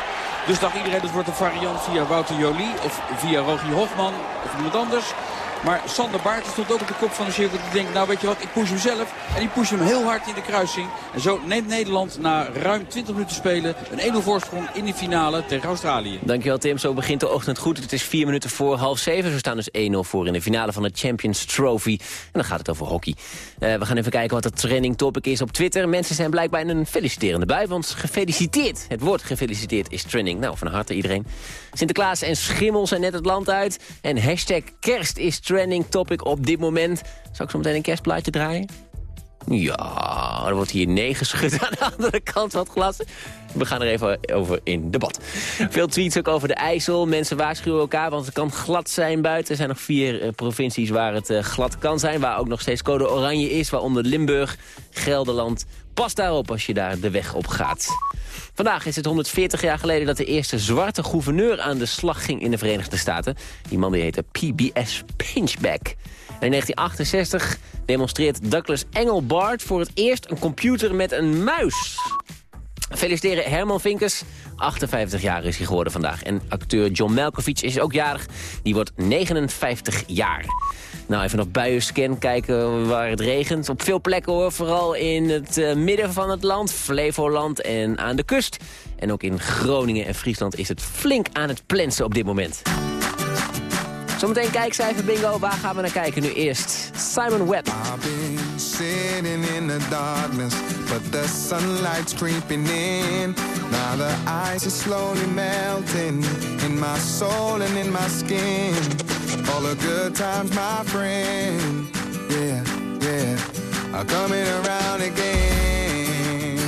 Dus dacht iedereen, dat wordt een variant via Wouter Jolie of via Rogier Hofman of iemand anders. Maar Sander Baarten stond ook op de kop van de cirkel. Die denkt, nou weet je wat, ik push hem zelf. En die push hem heel hard in de kruising. En zo neemt Nederland na ruim 20 minuten spelen een 1-0 voorsprong in de finale tegen Australië. Dankjewel Tim, zo begint de ochtend goed. Het is 4 minuten voor half 7. We staan dus 1-0 voor in de finale van de Champions Trophy. En dan gaat het over hockey. Uh, we gaan even kijken wat de trending topic is op Twitter. Mensen zijn blijkbaar in een feliciterende bui, want gefeliciteerd. Het woord gefeliciteerd is trending. Nou, van harte iedereen. Sinterklaas en Schimmel zijn net het land uit. En hashtag kerst is trending topic op dit moment. Zal ik zo meteen een kerstplaatje draaien? Ja, er wordt hier nee geschud aan de andere kant van het glas. We gaan er even over in debat. Veel tweets ook over de IJssel. Mensen waarschuwen elkaar, want het kan glad zijn buiten. Er zijn nog vier uh, provincies waar het uh, glad kan zijn. Waar ook nog steeds code oranje is, waaronder Limburg, Gelderland. Pas daarop als je daar de weg op gaat. Vandaag is het 140 jaar geleden dat de eerste zwarte gouverneur aan de slag ging in de Verenigde Staten. Die man die heette PBS Pinchback. In 1968 demonstreert Douglas Engelbart voor het eerst een computer met een muis. Feliciteren Herman Vinkers. 58 jaar is hij geworden vandaag. En acteur John Malkovich is ook jarig. Die wordt 59 jaar. Nou, even nog buienscan, kijken waar het regent. Op veel plekken hoor, vooral in het uh, midden van het land, Flevoland en aan de kust. En ook in Groningen en Friesland is het flink aan het plensen op dit moment. Zometeen kijkcijfer bingo. Waar gaan we naar kijken nu eerst? Simon Webb. I've been sitting in the darkness, but the sunlight's creeping in. Now the ice is slowly melting in my soul and in my skin. All the good times, my friend. Yeah, yeah, are coming around again.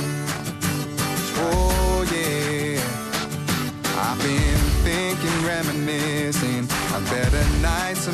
Oh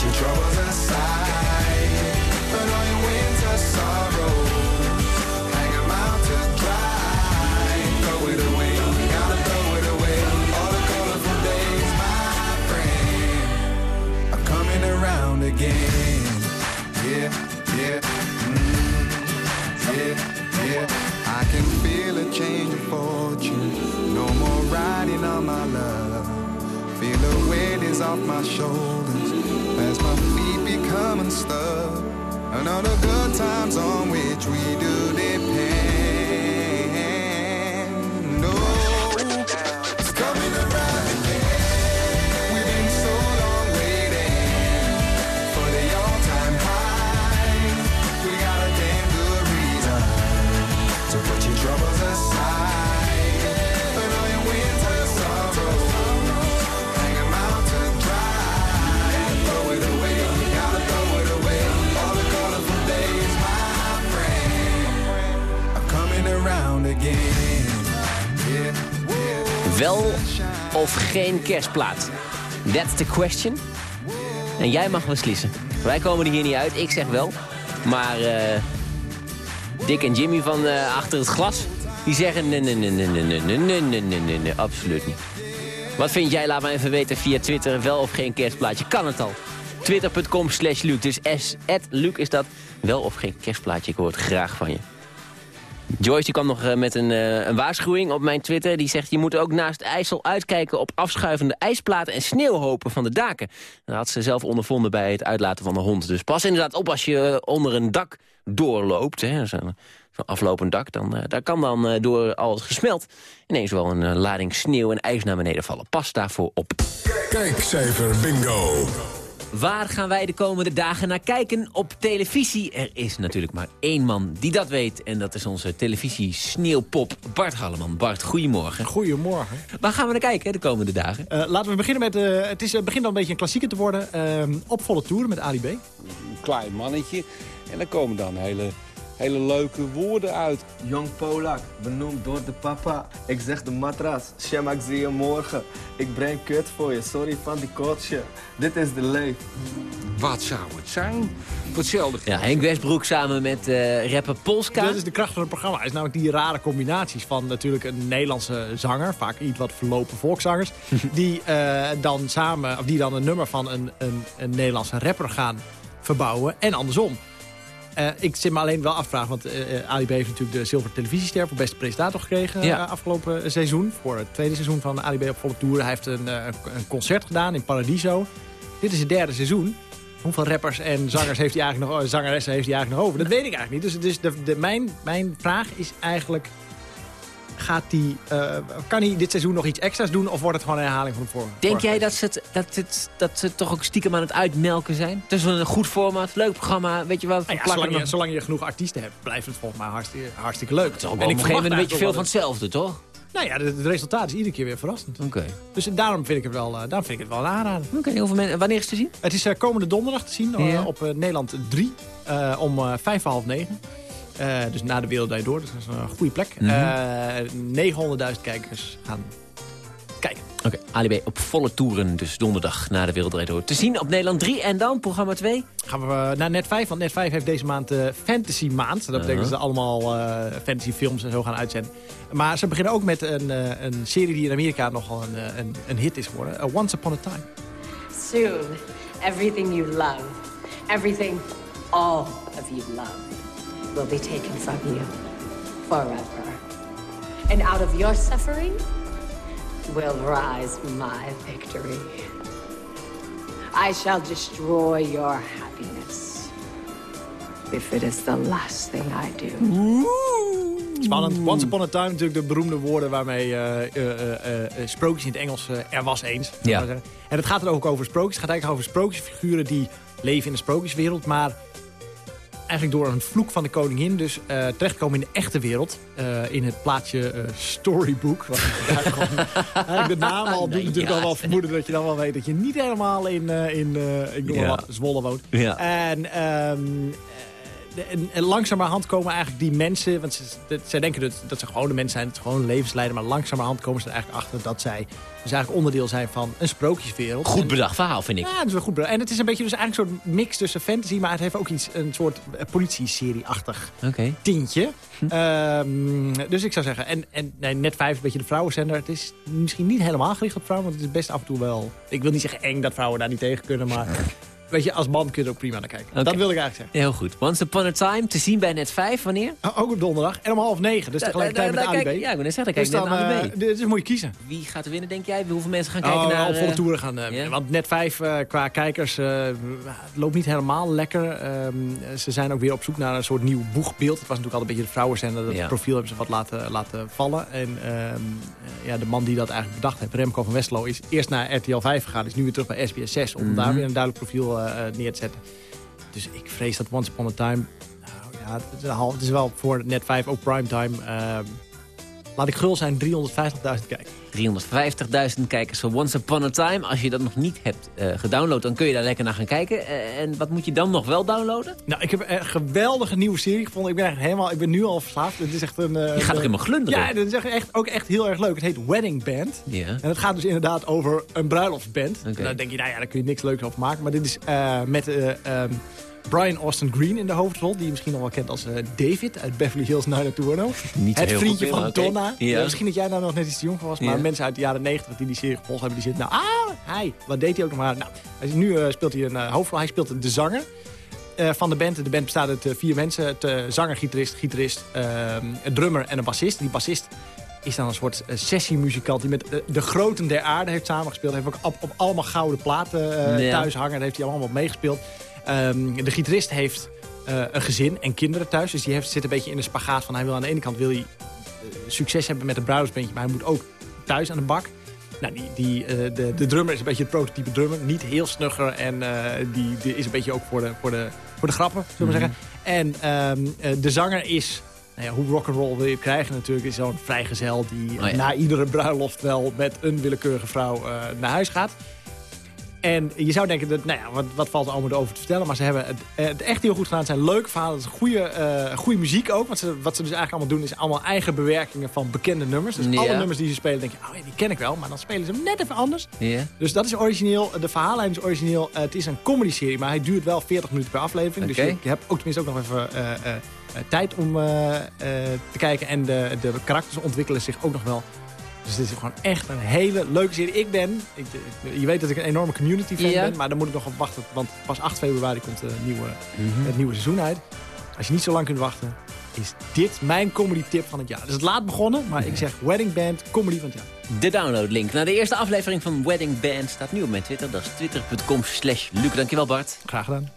Your troubles aside. All your winter sorrows. Out to dry. Throw it away. Gotta throw it away. All the colorful days, my friend, are coming around again. Yeah, yeah, mm, yeah, yeah. I can feel a change of fortune. No more riding on my love. Feel the weight is off my shoulders as my feet become unstuck. And all the good times on which we do depend. Wel of geen kerstplaat? That's the question. En jij mag beslissen. Wij komen er hier niet uit, ik zeg wel. Maar eh, Dick en Jimmy van eh, achter het glas... die zeggen nee, nee, nee, nee, nee, nee, nee, nee, nee, nee, nee, nee, absoluut niet. Wat vind jij? Laat me even weten via Twitter. Wel of geen kerstplaatje? Kan het al. Twitter.com slash Luc. Dus S, Luc is dat. Wel of geen kerstplaatje? Ik hoor het graag van je. Joyce die kwam nog eh, met een, eh, een waarschuwing op mijn Twitter. Die zegt, je moet ook naast IJssel uitkijken op afschuivende ijsplaten en sneeuwhopen van de daken. Dat had ze zelf ondervonden bij het uitlaten van de hond. Dus pas inderdaad op als je onder een dak doorloopt. Zo'n aflopend dak. Dan, eh, daar kan dan eh, door alles gesmeld ineens wel een eh, lading sneeuw en ijs naar beneden vallen. Pas daarvoor op. Kijkcijfer bingo. Waar gaan wij de komende dagen naar kijken op televisie? Er is natuurlijk maar één man die dat weet. En dat is onze televisie-sneeuwpop Bart Halleman. Bart, goedemorgen. Goedemorgen. Waar gaan we naar kijken de komende dagen? Eh, laten we beginnen met... eh, het is, begint al een beetje een klassieker te worden. Ehm, op volle toer met Ali B. Een klein mannetje. En dan komen dan hele, hele leuke woorden uit. Jong Polak, benoemd door de papa. Ik zeg de matras. Shema, ik zie je morgen. Ik breng kut voor je, sorry van die kotsje. Dit is de leef. Wat zou het zijn? Voor hetzelfde Ja, Henk Westbroek samen met eh, rapper Polska. Dat is de kracht van het programma. Het is namelijk die rare combinaties van natuurlijk een Nederlandse zanger. Vaak iets wat verlopen volkszangers. die, eh, dan samen, of die dan een nummer van een, een, een Nederlandse rapper gaan verbouwen. En andersom. Eh, ik zit me alleen wel af te vragen, want eh, eh, Ali B heeft natuurlijk de zilveren televisiester voor beste presentator gekregen Ja. afgelopen seizoen. Voor het tweede seizoen van Ali B op volle tour. Hij heeft een, een concert gedaan in Paradiso. Dit is het derde seizoen. Hoeveel rappers en zangers heeft hij eigenlijk nog, zangeressen heeft hij eigenlijk nog over? Dat weet ik eigenlijk niet. Dus, dus de, de, mijn, mijn vraag is eigenlijk... Gaat die, eh, kan hij dit seizoen nog iets extra's doen of wordt het gewoon een herhaling van het vorige? Denk jij dat ze, het, dat, het, dat ze het toch ook stiekem aan het uitmelken zijn? Het is wel een goed format, leuk programma, weet je wat? Ja, plakken zolang, je, nog- zolang je genoeg artiesten hebt, blijft het volgens mij hartstikke, hartstikke leuk. Het is ook wel op een gegeven moment een beetje veel van hetzelfde, toch? Nou ja, het resultaat is iedere keer weer verrassend. Oké. Dus daarom vind ik het wel, daarom vind ik het wel een aanrader. Oké, wanneer is het te zien? Het is eh, komende donderdag te zien Ja. op Nederland 3 eh, om vijf half negen. Eh, dus na de Wereld Door, dus dat is een goede plek. Mhm. Eh 900.000 kijkers gaan kijken. Oké, Ali B op volle toeren, dus donderdag na de Wereldraad Door. Te zien op Nederland 3 en dan programma 2? Gaan we naar Net 5, want Net 5 heeft deze maand eh, Fantasy Maand. Dat betekent dat ze allemaal eh fantasy films en zo gaan uitzenden. Maar ze beginnen ook met een, eh, een serie die in Amerika nogal een, een, een hit is geworden. Once Upon a Time. Soon, everything you love, everything all of you love, will be taken from you forever. And out of your suffering will rise my victory. I shall destroy your happiness if it is the last thing I do. Spannend. Once Upon a Time, natuurlijk de beroemde woorden waarmee eh, eh, eh, eh, sprookjes in het Engels er was eens. Ja. En het gaat er ook over sprookjes. Het gaat eigenlijk over sprookjesfiguren die leven in de sprookjeswereld, maar eigenlijk door een vloek van de koningin dus eh, terechtkomen in de echte wereld. Eh, in het plaatsje eh, Storybook. Wat daar gewoon, eigenlijk de naam al doet Nee, natuurlijk ja. al wel vermoeden dat je dan wel weet dat je niet helemaal in, in ik noem maar Ja. Zwolle woont. Ja. En, ehm, de- en, en langzamerhand komen eigenlijk die mensen... want ze, dat- zij denken dat, dat ze gewone mensen zijn, dat ze gewoon levensleider... maar langzamerhand komen ze er eigenlijk achter dat zij dus eigenlijk onderdeel zijn van een sprookjeswereld. Goed bedacht verhaal, vind ik. ja, dat is wel goed. bedacht. En het is een beetje dus eigenlijk een soort mix tussen fantasy... maar het heeft ook iets, een soort eh, politie-serie-achtig tintje. Ehm, dus ik zou zeggen, en, en nee, net vijf een beetje de vrouwenzender. Het is misschien niet helemaal gericht op vrouwen, want het is best af en toe wel... Ik wil niet zeggen eng dat vrouwen daar niet tegen kunnen, maar weet je, als band kun je er ook prima naar kijken. Dat wil ik eigenlijk zeggen. Heel goed. Once Upon a Time, te zien bij Net 5, wanneer? Ook op donderdag en om half negen. Dus Da- tegelijkertijd da- da- met de ADB. Ja, ik wil net zeggen, dus net naar ADB. eh, dus moet je kiezen. Wie gaat er winnen, denk jij? Hoeveel mensen gaan kijken Oh, naar... op volle eh, toeren gaan. eh? Want net vijf eh, qua kijkers loopt niet helemaal lekker. Ehm, ze zijn ook weer op zoek naar een soort nieuw boegbeeld. Het was natuurlijk al een beetje de vrouwenzender. Dat Ja. profiel hebben ze wat laten, laten vallen. En ehm, eh, ja, de man die dat eigenlijk bedacht heeft, Remco van Westlo, is eerst naar RTL 5 gegaan. Is nu weer terug bij SBS 6 om Mhm. daar weer een duidelijk profiel eh, eh, neer te zetten. Dus ik vrees dat Once Upon a Time... Nou, ja, het, is al- het is wel voor net 5 ook primetime. Ehm laat ik gul zijn, 350.000 kijkers. 350.000 kijkers voor Once Upon a Time. Als je dat nog niet hebt eh, gedownload, dan kun je daar lekker naar gaan kijken. Eh, en wat moet je dan nog wel downloaden? Nou, ik heb een geweldige nieuwe serie gevonden. Ik ben echt helemaal, ik ben nu al verslaafd. Het is echt een. eh, Je gaat er helemaal glunderen. Ja, dat is echt, echt, ook echt heel erg leuk. Het heet Wedding Band. Ja. En het gaat dus inderdaad over een bruiloftsband. En dan denk je, nou ja, daar kun je niks leuks over maken. Maar dit is eh, met eh, ehm, Brian Austin Green in de hoofdrol. Die je misschien nog wel kent als eh, David uit Beverly Hills 90210. Niet zo Het vriendje van. Donna. Ja. Ja, misschien dat jij daar nog net iets te jong voor was. Maar Ja. mensen uit de jaren 90 die die serie gevolgd hebben, die zitten nou, ah, hij, wat deed hij ook nog maar. Nou, hij nu eh, speelt hij een eh, hoofdrol. Hij speelt de zanger van de band. De band bestaat uit vier mensen. Het zanger, gitarist, gitarist, ehm, een drummer en een bassist. Die bassist is dan een soort sessiemuzikant die met de groten der aarde heeft samengespeeld. Hij heeft ook op, op allemaal gouden platen Ja. thuis hangen. Daar heeft hij allemaal meegespeeld. Ehm, de gitarist heeft eh, een gezin en kinderen thuis. Dus die heeft, zit een beetje in een spagaat van... hij wil aan de ene kant wil hij eh, succes hebben met een bruiloftbandje... maar hij moet ook thuis aan de bak. Nou, die, die, eh, de, de drummer is een beetje het prototype drummer. Niet heel snugger en die, die is een beetje ook voor de, voor de, voor de grappen, zullen we Mhm. zeggen. En ehm, eh, de zanger is... Nou ja, hoe rock'n'roll wil je krijgen natuurlijk... is zo'n vrijgezel die Oh ja. na iedere bruiloft wel met een willekeurige vrouw naar huis gaat. En je zou denken, dat, nou ja, wat, wat valt er allemaal over te vertellen? Maar ze hebben het, eh, het echt heel goed gedaan. Het zijn leuke verhalen. Het is goede, eh, goede muziek ook. Wat ze, wat ze dus eigenlijk allemaal doen, is allemaal eigen bewerkingen van bekende nummers. Dus alle nummers die ze spelen, denk je, oh ja, die ken ik wel. Maar dan spelen ze hem net even anders. Ja. Dus dat is origineel. De verhaallijn is origineel. Eh, het is een comedy-serie, maar hij duurt wel 40 minuten per aflevering. Dus je, je hebt ook tenminste ook nog even eh, eh, eh, tijd om eh, eh, te kijken. En de, de karakters ontwikkelen zich ook nog wel. Dus dit is gewoon echt een hele leuke serie. Ik ben, ik, je weet dat ik een enorme community fan Ja. ben, maar dan moet ik nog op wachten. Want pas 8 februari komt de nieuwe, Mhm. het nieuwe seizoen uit. Als je niet zo lang kunt wachten, is dit mijn comedy tip van het jaar. Dus het laat begonnen, maar ik zeg Wedding Band, comedy van het jaar. De downloadlink naar de eerste aflevering van Wedding Band staat nu op mijn Twitter. Dat is twitter.com slash Luc. Dankjewel Bart. Graag gedaan.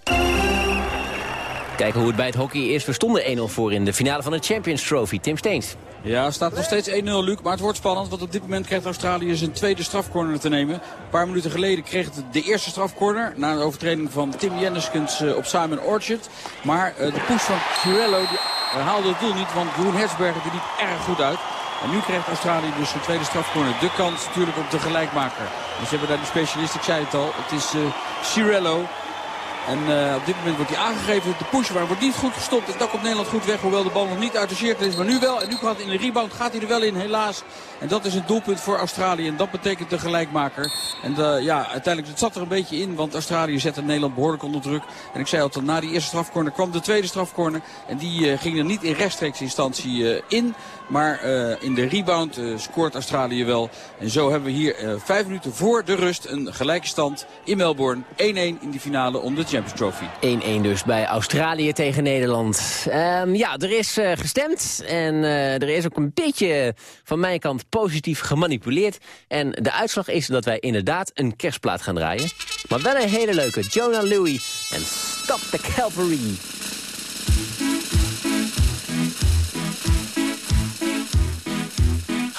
Kijken hoe het bij het hockey is. We stonden 1-0 voor in de finale van de Champions Trophy. Tim Steens. Ja, staat nog steeds 1-0 Luc, maar het wordt spannend. Want op dit moment krijgt Australië zijn tweede strafcorner te nemen. Een paar minuten geleden kreeg het de eerste strafcorner. Na een overtreding van Tim Jenniskens eh, op Simon Orchard. Maar eh, de push van Chiarello die haalde het doel niet, want Jeroen Herzberger die liep erg goed uit. En nu krijgt Australië dus zijn tweede strafcorner. De kans natuurlijk op de gelijkmaker. Ze hebben daar die specialist, ik zei het al. Het is eh Chiarello. En eh, op dit moment wordt hij aangegeven. De push maar wordt niet goed gestopt. En dat komt Nederland goed weg. Hoewel de bal nog niet uit de cirkel is. Maar nu wel. En nu gaat in de rebound gaat hij er wel in helaas. En dat is een doelpunt voor Australië. En dat betekent de gelijkmaker. En eh, ja, uiteindelijk het zat er een beetje in. Want Australië zette Nederland behoorlijk onder druk. En ik zei al, na die eerste strafcorner kwam de tweede strafcorner. En die eh, ging er niet in rechtstreeks instantie in. Maar eh, in de rebound eh, scoort Australië wel. En zo hebben we hier eh, vijf minuten voor de rust een gelijke stand in Melbourne. 1-1 in die finale om de Champions Trophy. 1-1 dus bij Australië tegen Nederland. Ehm, ja, er is gestemd en er is ook een beetje van mijn kant positief gemanipuleerd. En de uitslag is dat wij inderdaad een kerstplaat gaan draaien. Maar wel een hele leuke. Jonah Louie en Stop the Calvary.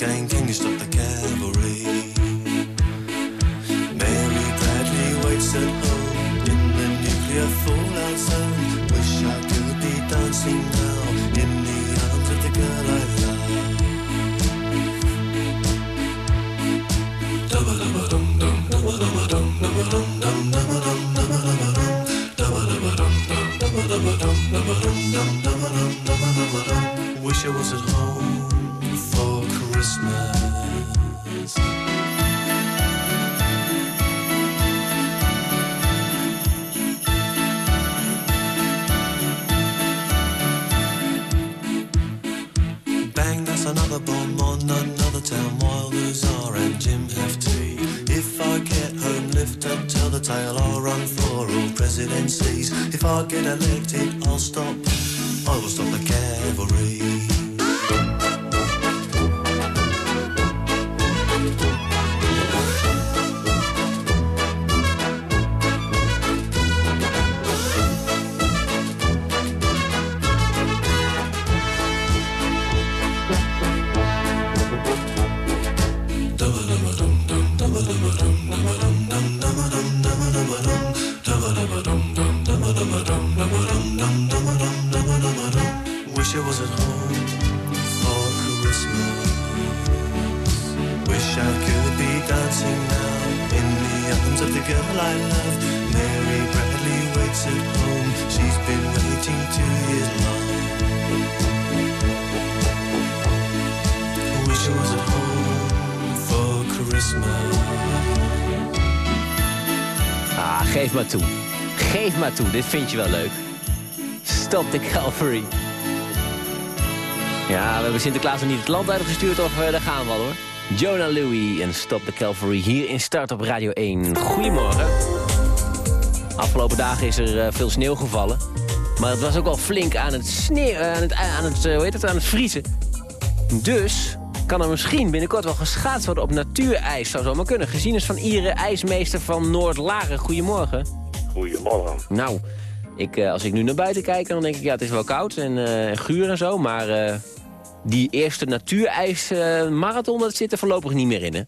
Yes, Mary Bradley waits. She's been for Christmas. Ah, geef maar toe. Geef maar toe, dit vind je wel leuk. Stop the Calvary. Ja, we hebben Sinterklaas nog niet het land uitgestuurd, of eh, daar gaan we hoor. Jonah Louie en Stop the Calvary hier in Start op Radio 1. Goedemorgen. Afgelopen dagen is er eh, veel sneeuw gevallen. Maar het was ook al flink aan het, sneeuw, eh, aan het, aan het, eh, hoe heet het, aan het vriezen. Dus kan er misschien binnenkort wel geschaatst worden op natuurijs. Zou zomaar kunnen. Gezien is van Ieren, ijsmeester van Noord-Laren. Goedemorgen. Goedemorgen. Nou, ik, als ik nu naar buiten kijk, dan denk ik, ja, het is wel koud en eh, guur en zo. Maar die eerste natuurijs-marathon, dat zit er voorlopig niet meer in, hè?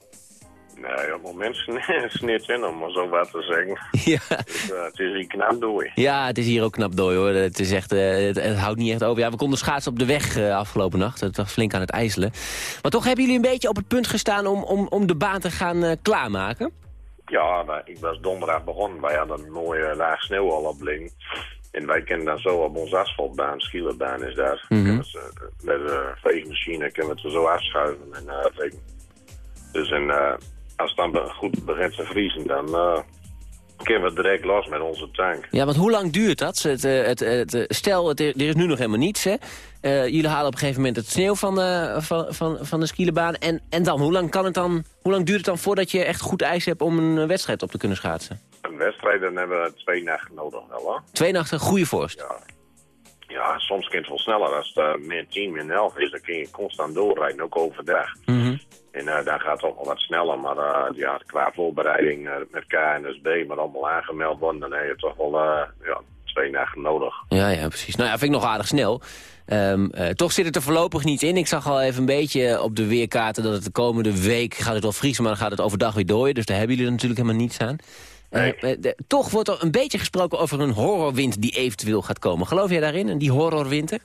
Nee, moment sneeuwt in, om maar zo wat te zeggen. Ja. Dus, eh, het is hier knap door. Ja, het is hier ook knap dooi, hoor. Het, is echt, eh, het, het houdt niet echt over. Ja, we konden schaatsen op de weg eh, afgelopen nacht. Het was flink aan het ijzelen. Maar toch hebben jullie een beetje op het punt gestaan om, om, om de baan te gaan klaarmaken? Ja, nou, ik was donderdag begonnen. Wij hadden een mooie laag sneeuw al op liggen. En wij kennen dan zo op onze asfaltbaan, skielenbaan is daar. Mhm. Dus, met een veegmachine kunnen we het zo afschuiven en vegen. Dus en, eh, als het dan goed begint te vriezen, dan eh, kunnen we direct los met onze tank. Ja, want hoe lang duurt dat? Het, eh, het, het, eh, stel, het, er is nu nog helemaal niets, hè? Jullie halen op een gegeven moment het sneeuw van de, van, van, van de. En, en dan, hoe lang, kan het dan, hoe lang duurt het dan voordat je echt goed ijs hebt om een wedstrijd op te kunnen schaatsen? Een wedstrijd, dan hebben we twee nachten nodig wel hoor. Twee nachten, goede vorst. Ja, soms kan het wel sneller. Als het eh, meer 10, min 11 is, dan kun je constant doorrijden, ook overdag. Mhm. En eh, dan gaat het wel wat sneller, maar eh, ja, qua voorbereiding eh, met KNSB, maar allemaal aangemeld worden, dan heb je toch wel ja, twee nachten nodig. Ja, ja, precies. Nou ja, vind ik nog aardig snel. Ehm, eh, toch zit het er voorlopig niet in. Ik zag al even een beetje op de weerkaarten dat het de komende week gaat het wel vriezen, maar dan gaat het overdag weer dooien. Dus daar hebben jullie natuurlijk helemaal niets aan. De- toch wordt er een beetje gesproken over een horrorwind die eventueel gaat komen. Geloof jij daarin, in die horrorwinter?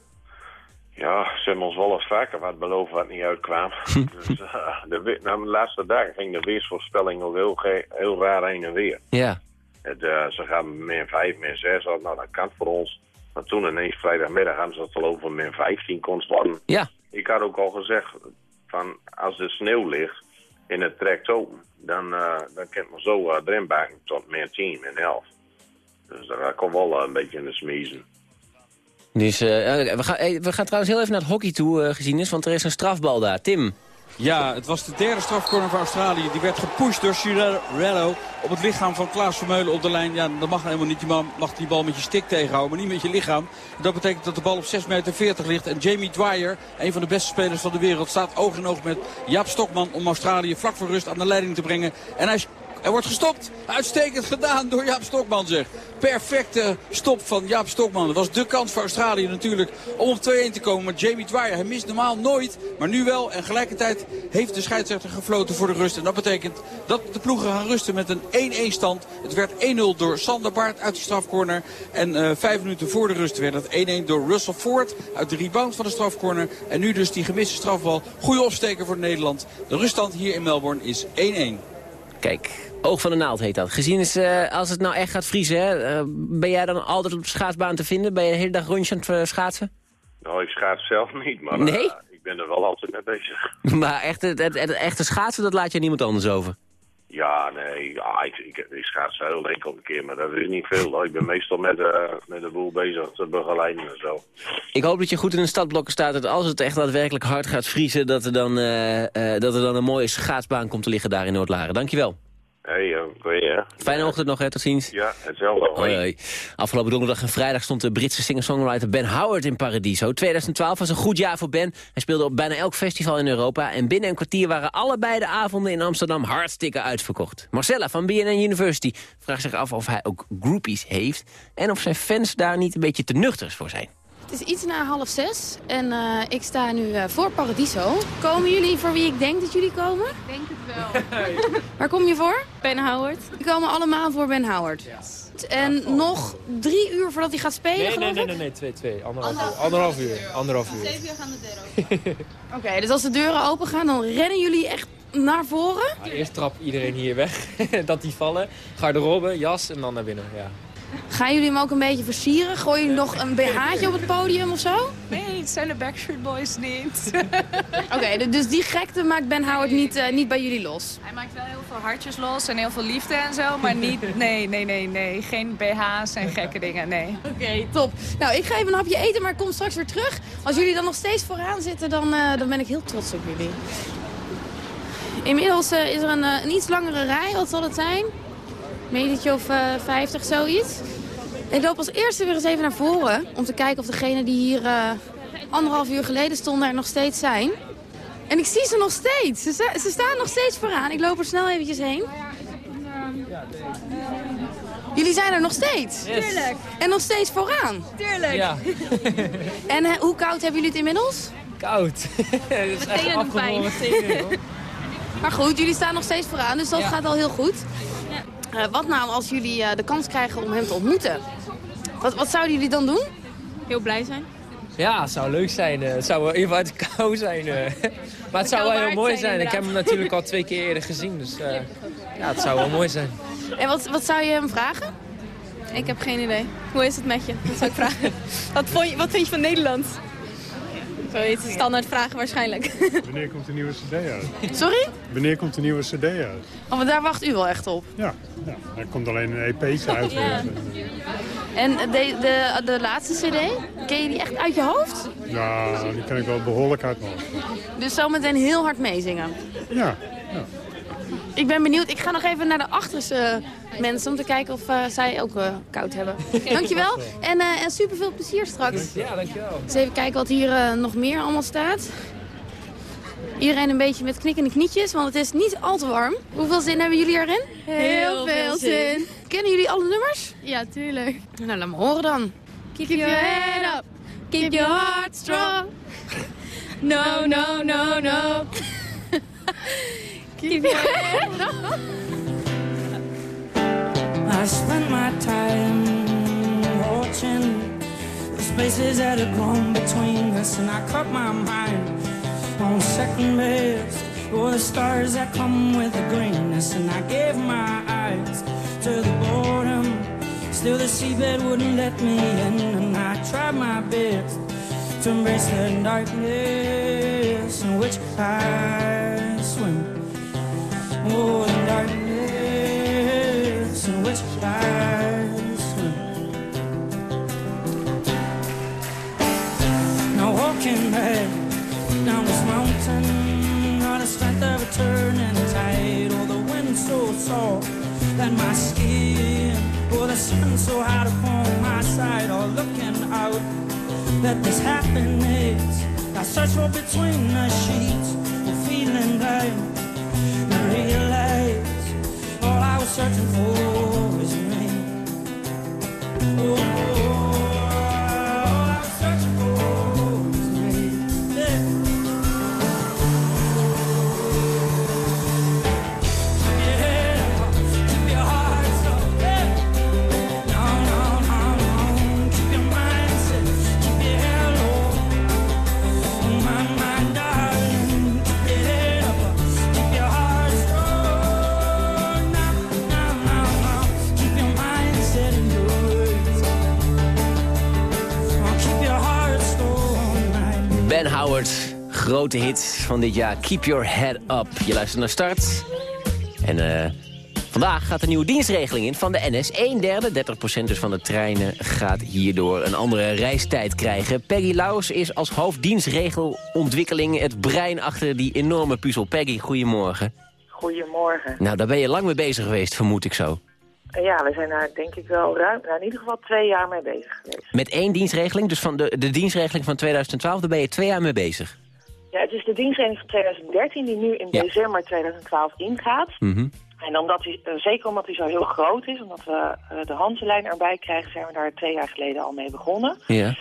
Ja, ze hebben ons wel eens vaker wat beloofd wat niet uitkwam. dus, eh, de, we- nou, de laatste dagen ging de weersvoorspelling ook heel, heel raar heen en weer. Ja. Het, eh, ze gaan min 5, min 6, nou dat kan voor ons. Maar toen ineens vrijdagmiddag gaan ze het al over min 15 constant worden. Ja. Ik had ook al gezegd, van als de sneeuw ligt en het trekt open, dan, eh dan kan maar zo eh, erin bakken tot min 10, min 11. Dus daar komt wel een beetje in de smiezen. Dus eh, eh, we, gaan, eh, we gaan trouwens heel even naar het hockey toe, gezien is, want er is een strafbal daar. Tim. Ja, het was de derde strafcorner van Australië. Die werd gepusht door Cirello op het lichaam van Klaas Vermeulen op de lijn. Ja, dat mag helemaal niet. Je man mag die bal met je stick tegenhouden, maar niet met je lichaam. Dat betekent dat de bal op 6,40 meter ligt. En Jamie Dwyer, een van de beste spelers van de wereld, staat oog in oog met Jaap Stokman om Australië vlak voor rust aan de leiding te brengen. En hij, hij wordt gestopt. Uitstekend gedaan door Jaap Stokman, zeg. Perfecte stop van Jaap Stokman. Dat was de kans voor Australië natuurlijk om op 2-1 te komen. Maar Jamie Dwyer, hij mist normaal nooit, maar nu wel. En gelijkertijd heeft de scheidsrechter gefloten voor de rust. En dat betekent dat de ploegen gaan rusten met een 1-1 stand. Het werd 1-0 door Sander Baart uit de strafcorner. En eh, vijf minuten voor de rust werd het 1-1 door Russell Ford uit de rebound van de strafcorner. En nu dus die gemiste strafbal. Goede opsteker voor Nederland. De ruststand hier in Melbourne is 1-1. Kijk, oog van de naald heet dat. Gezien is, eh, als het nou echt gaat vriezen, hè, eh, ben jij dan altijd op de schaatsbaan te vinden? Ben je de hele dag rondje aan het eh, schaatsen? Nou, ik schaats zelf niet, maar Nee? ik ben er wel altijd mee bezig. Maar echt, het, het, het echte schaatsen, dat laat je niemand anders over. Ja, nee, ik, ik, ik schaats heel een keer, maar dat is niet veel. Ik ben meestal met, eh, met de boel bezig te begeleiden en zo. Ik hoop dat je goed in de stadblokken staat. Dat als het echt daadwerkelijk hard gaat vriezen... dat er dan, eh, eh, dat er dan een mooie schaatsbaan komt te liggen daar in Noord-Laren. Dankjewel. Hey, uh, goeie, hè? Fijne ochtend nog, hè. Tot ziens. Ja, hetzelfde. Hoi, hoi. Afgelopen donderdag en vrijdag stond de Britse singer-songwriter Ben Howard in Paradiso. 2012 was een goed jaar voor Ben. Hij speelde op bijna elk festival in Europa. En binnen een kwartier waren allebei de avonden in Amsterdam hartstikke uitverkocht. Marcella van BNN University vraagt zich af of hij ook groupies heeft. En of zijn fans daar niet een beetje te nuchters voor zijn. Het is iets na half zes en eh, ik sta nu eh, voor Paradiso. Komen jullie voor wie ik denk dat jullie komen? Ik denk het wel. Waar kom je voor? Ben Howard. Die komen allemaal voor Ben Howard. En nog drie uur voordat hij gaat spelen, Nee, nee, nee, nee, nee, twee, twee. Anderhalf uur. Anderhalf uur. Anderhalf uur. uur gaan de deuren open. Oké, dus als de deuren open gaan, dan rennen jullie echt naar voren? Ja, eerst trap iedereen hier weg, dat die vallen. Garderobe, jas en dan naar binnen, ja. Gaan jullie hem ook een beetje versieren? Gooi je nog een BH'tje op het podium of zo? Nee, het zijn de Backstreet Boys niet. Oké, dus die gekte maakt Ben Howard niet, eh, niet bij jullie los? Hij maakt wel heel veel hartjes los en heel veel liefde en zo, maar niet, nee, nee, nee, nee. Geen BH's en gekke dingen, nee. Oké, top. Nou, ik ga even een hapje eten, maar ik kom straks weer terug. Als jullie dan nog steeds vooraan zitten, dan, eh, dan ben ik heel trots op jullie. Inmiddels eh, is er een, een iets langere rij. Wat zal het zijn? Een metertje of eh 50, zoiets. Ik loop als eerste weer eens even naar voren... om te kijken of degenen die hier eh, anderhalf uur geleden stonden er nog steeds zijn. En ik zie ze nog steeds. Ze, ze staan nog steeds vooraan. Ik loop er snel eventjes heen. Jullie zijn er nog steeds? Tuurlijk. En nog steeds vooraan? Tuurlijk. Ja. En eh, hoe koud hebben jullie het inmiddels? Koud. Het is echt Meteen pijn. hoor. Maar goed, jullie staan nog steeds vooraan, dus dat Ja. gaat al heel goed. Eh, wat nou als jullie eh, de kans krijgen om hem te ontmoeten? Wat, wat zouden jullie dan doen? Heel blij zijn. Ja, het zou leuk zijn. eh, Het zou wel even uit de kou zijn. Maar het zou wel heel mooi zijn, zijn. Ik heb hem natuurlijk al twee keer eerder gezien. Dus eh, ja, het zou wel mooi zijn. En wat, wat zou je hem vragen? Ik heb geen idee. Hoe is het met je? Dat zou ik vragen. Wat, vond je, wat vind je van Nederland? Zoiets, standaard vragen waarschijnlijk. Wanneer komt de nieuwe cd uit? Sorry? Wanneer komt de nieuwe cd uit? Oh, maar daar wacht u wel echt op. Ja, ja. er komt alleen een EP'tje uit. Ja. En de, de, de laatste cd, ken je die echt uit je hoofd? Ja, die kan ik wel behoorlijk uit mijn hoofd. Dus zometeen heel hard meezingen. Ja, Ik ben benieuwd. Ik ga nog even naar de achterste mensen om te kijken of eh, zij ook eh, koud hebben. Dankjewel. En, eh en super veel plezier straks. Ja, dankjewel. Dus even kijken wat hier eh, nog meer allemaal staat. Iedereen een beetje met knikkende knietjes, want het is niet al te warm. Hoeveel zin hebben jullie erin? Heel veel zin. Kennen jullie alle nummers? Ja, tuurlijk. Nou, laat me horen dan. Keep your head up. Keep your heart strong. No, no, no, no. I spend my time watching the spaces that have grown between us, and I cut my mind on second best for the stars that come with the greenness, and I gave my eyes to the boredom. Still, the seabed wouldn't let me in, and I tried my best to embrace the darkness in which I swim. Oh, darkness in which I swim. Now walking back down this mountain, not the strength a turning tide, or the wind so soft that my skin, or the sun so hot upon my side, or looking out that this happiness I search for between the sheets, or feeling like searching for was rain. Oh, Ben Howard, grote hit van dit jaar. Keep your head up. Je luistert naar Start. En eh, vandaag gaat de nieuwe dienstregeling in van de NS. Een derde, 30% dus van de treinen, gaat hierdoor een andere reistijd krijgen. Peggy Laus is als hoofddienstregelontwikkeling het brein achter die enorme puzzel. Peggy, goedemorgen. Goedemorgen. Nou, daar ben je lang mee bezig geweest, vermoed ik zo. Ja, we zijn daar denk ik wel ruim, nou, in ieder geval twee jaar mee bezig geweest. Met één dienstregeling, dus van de, de dienstregeling van 2012, daar ben je twee jaar mee bezig. Ja, het is de dienstregeling van 2013 die nu in Ja. december 2012 ingaat. Mhm. En omdat hij, eh, zeker omdat hij zo heel groot is, omdat we eh, de Hanselijn erbij krijgen, zijn we daar twee jaar geleden al mee begonnen. Ja,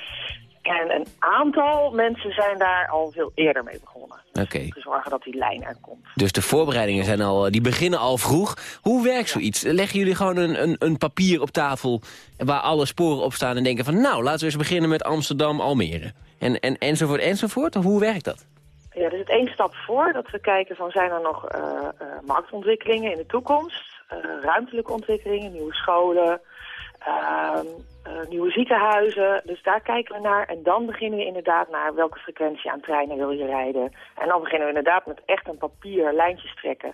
En een aantal mensen zijn daar al veel eerder mee begonnen. oké. Te zorgen dat die lijn er komt. Dus de voorbereidingen zijn al, die beginnen al vroeg. Hoe werkt zoiets? Leggen jullie gewoon een, een, een papier op tafel waar alle sporen op staan en denken van... nou, laten we eens beginnen met Amsterdam, Almere. En, en, enzovoort, enzovoort? Hoe werkt dat? Ja, er zit één stap voor dat we kijken van zijn er nog eh, eh, marktontwikkelingen in de toekomst, eh, ruimtelijke ontwikkelingen, nieuwe scholen, eh, nieuwe ziekenhuizen. Dus daar kijken we naar en dan beginnen we inderdaad naar welke frequentie aan treinen wil je rijden. En dan beginnen we inderdaad met echt een papier lijntjes trekken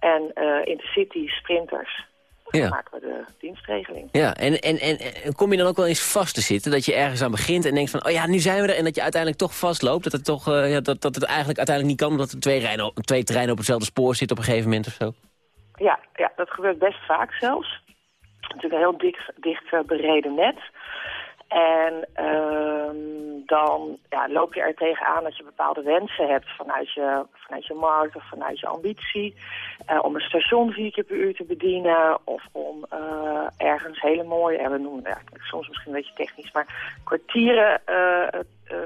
en eh intercity sprinters. Dan Ja. maken we de dienstregeling. Ja, en, en, en, en kom je dan ook wel eens vast te zitten? Dat je ergens aan begint en denkt van, oh ja, nu zijn we er. En dat je uiteindelijk toch vastloopt. Dat het, toch, eh, ja, dat, dat het eigenlijk uiteindelijk niet kan, omdat er twee treinen op hetzelfde spoor zitten op een gegeven moment of zo. Ja, ja, dat gebeurt best vaak zelfs. Natuurlijk een heel dicht, dicht eh, bereden net. En ehm, dan ja, loop je er tegenaan dat je bepaalde wensen hebt vanuit je, vanuit je markt of vanuit je ambitie. eh, om een station vier keer per uur te bedienen of om eh, ergens hele mooie, en we noemen het ja, soms misschien een beetje technisch, maar kwartieren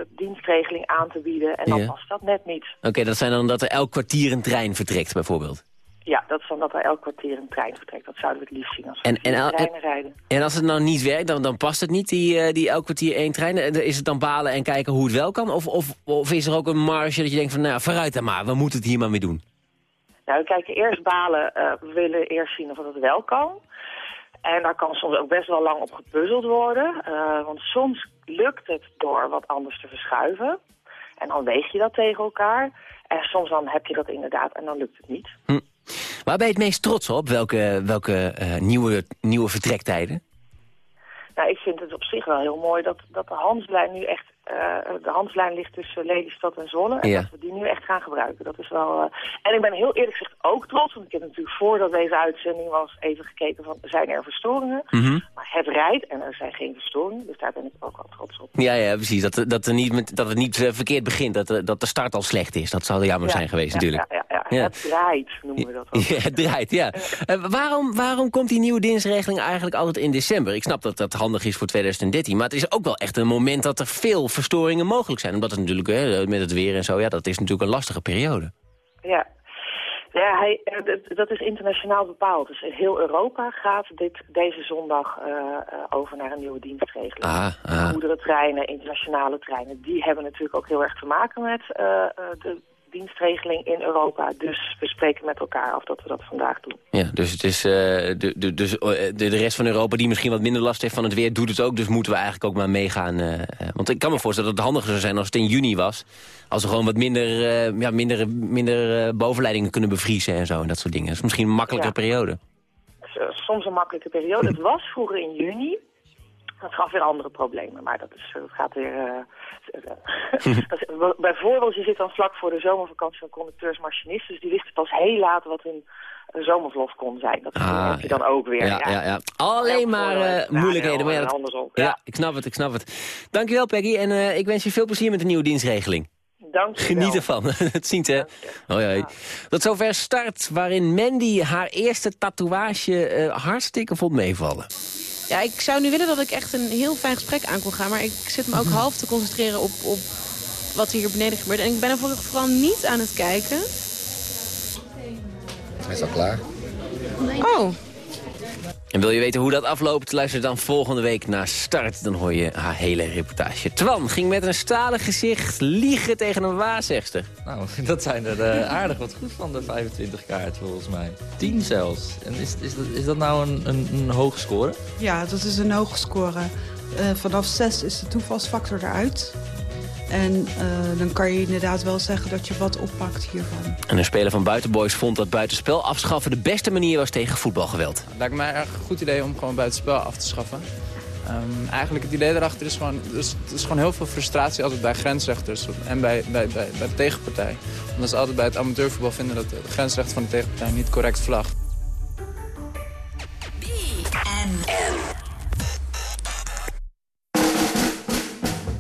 dienstregeling aan te bieden. En dan Ja. past dat net niet. Oké, dat zijn dan dat er elk kwartier een trein vertrekt, bijvoorbeeld. Ja, dat is dan dat er elk kwartier een trein vertrekt. Dat zouden we het liefst zien als we En- en treinen rijden. En als het nou niet werkt, dan, dan past het niet, die, eh, die elk kwartier één trein. En Is het dan balen en kijken hoe het wel kan? Of, of, of is er ook een marge dat je denkt van, nou, vooruit dan maar. We moeten het hier maar mee doen. Nou, we kijken eerst balen. eh, we willen eerst zien of het wel kan. En daar kan soms ook best wel lang op gepuzzeld worden. eh, want soms lukt het door wat anders te verschuiven. En dan weeg je dat tegen elkaar. En soms dan heb je dat inderdaad en dan lukt het niet. Waar ben je het meest trots op? Welke, welke eh, nieuwe, nieuwe vertrektijden? Nou, ik vind het op zich wel heel mooi dat, dat de Hanslijn nu echt... eh, de Hanslijn ligt tussen Lelystad en Zwolle. En Ja. dat we die nu echt gaan gebruiken. Dat is wel... eh, En ik ben heel eerlijk gezegd ook trots. Want ik heb natuurlijk voordat deze uitzending was even gekeken van... Zijn er verstoringen? Mhm. Maar het rijdt en er zijn geen verstoringen. Dus daar ben ik ook wel trots op. Ja, ja, precies. Dat, dat, er niet met, dat het niet eh, verkeerd begint. Dat, de- dat de start al slecht is. Dat zou jammer Ja, zijn geweest ja, natuurlijk. Ja, ja. Het draait, noemen we dat ook. Ja, het draait, ja. Waarom, waarom komt die nieuwe dienstregeling eigenlijk altijd in december? Ik snap dat dat handig is voor 2013, maar het is ook wel echt een moment dat er veel verstoringen mogelijk zijn. Omdat het natuurlijk, hè, met het weer en zo, ja, dat is natuurlijk een lastige periode. Ja. Ja, hij, eh, dat- is internationaal bepaald. Dus in heel Europa gaat dit, deze zondag eh, eh, over naar een nieuwe dienstregeling. Ah, ah. Goederentreinen, internationale treinen, die hebben natuurlijk ook heel erg te maken met de dienstregeling in Europa. Dus we spreken met elkaar af dat we dat vandaag doen. Ja, dus, het is, eh, de, de, dus eh, de, de rest van Europa die misschien wat minder last heeft van het weer, doet het ook. Dus moeten we eigenlijk ook maar meegaan. eh, want ik kan me voorstellen dat het handiger zou zijn als het in juni was. Als we gewoon wat minder, ja, minder, minder bovenleidingen kunnen bevriezen en zo. En dat soort dingen. Dat is misschien een makkelijkere periode. Soms een makkelijke periode. Het was vroeger in juni. Dat gaf weer andere problemen, maar dat, is, dat gaat weer... is- bijvoorbeeld, je zit dan vlak voor de zomervakantie van conducteurs, machinisten. Dus die wisten pas heel laat wat hun eh, zomerverlof kon zijn. Dat Ah, heb je dan ook weer. Ja, ja, ja. Alleen maar moeilijkheden. Maar ja, dat- andersom. ja, ik snap het, ik snap het. Dankjewel Peggy en ik wens je veel plezier met de nieuwe dienstregeling. Dank je Geniet ervan. Het ziet hè. Tot zover start waarin Mandy haar eerste tatoeage hartstikke vond meevallen. Ja, ik zou nu willen dat ik echt een heel fijn gesprek aan kon gaan. Maar ik zit me ook half te concentreren op, op wat hier beneden gebeurt. En ik ben er voor- vooral niet aan het kijken. Hij is al klaar. Oh, En wil je weten hoe dat afloopt? Luister dan volgende week naar Start. Dan hoor je haar hele reportage. Twan ging met een stalen gezicht liegen tegen een waarzegster. Nou, dat zijn er eh, aardig wat goed van de 25 kaart volgens mij. 10 zelfs. En is, is, dat, is dat nou een, een, een hoge score? Ja, dat is een hoge score. Eh, vanaf 6 is de toevalsfactor eruit. En eh, dan kan je inderdaad wel zeggen dat je wat oppakt hiervan. En een speler van Buitenboys vond dat buitenspel afschaffen de beste manier was tegen voetbalgeweld. Het lijkt mij erg een goed idee om gewoon buitenspel af te schaffen. Ehm, eigenlijk het idee daarachter is gewoon, dus, het is gewoon heel veel frustratie altijd bij grensrechters en bij, bij, bij, bij de tegenpartij. Omdat ze altijd bij het amateurvoetbal vinden dat de grensrechter van de tegenpartij niet correct vlagt.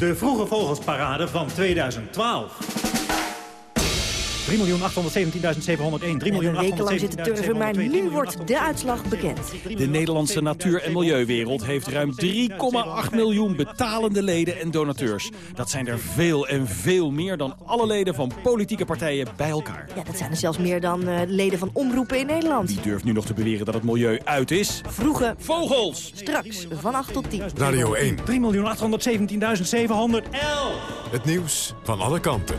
De Vroege Vogelsparade van 2012. 3.817.701, 3.817.702, En een week lang zitten turven, maar nu wordt de uitslag bekend. De Nederlandse natuur- en milieuwereld heeft ruim 3,8 miljoen betalende leden en donateurs. Dat zijn er veel en veel meer dan alle leden van politieke partijen bij elkaar. Ja, dat zijn er zelfs meer dan eh, leden van omroepen in Nederland. Wie durft nu nog te beweren dat het milieu uit is? Vroege Vogels! Straks van 8 tot 10. Radio 1. 3.817.711. Het nieuws van alle kanten.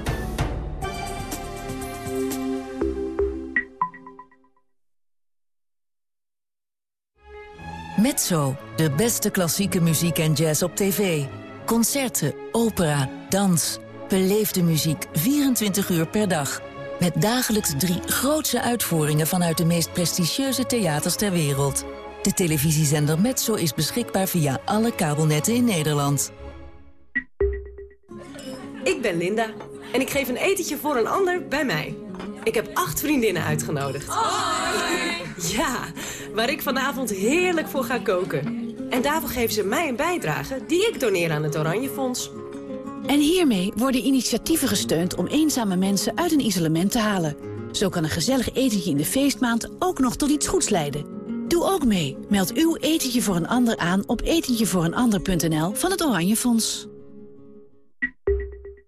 Mezzo, de beste klassieke muziek en jazz op tv. Concerten, opera, dans. Beleefde muziek 24 uur per dag. Met dagelijks drie grootse uitvoeringen vanuit de meest prestigieuze theaters ter wereld. De televisiezender Mezzo is beschikbaar via alle kabelnetten in Nederland. Ik ben Linda en ik geef een etentje voor een ander bij mij. Ik heb acht vriendinnen uitgenodigd. Ja, waar ik vanavond heerlijk voor ga koken. En daarvoor geven ze mij een bijdrage die ik doneer aan het Oranje Fonds. En hiermee worden initiatieven gesteund om eenzame mensen uit een isolement te halen. Zo kan een gezellig etentje in de feestmaand ook nog tot iets goeds leiden. Doe ook mee. Meld uw etentje voor een ander aan op etentjevooreenander.nl van het Oranje Fonds.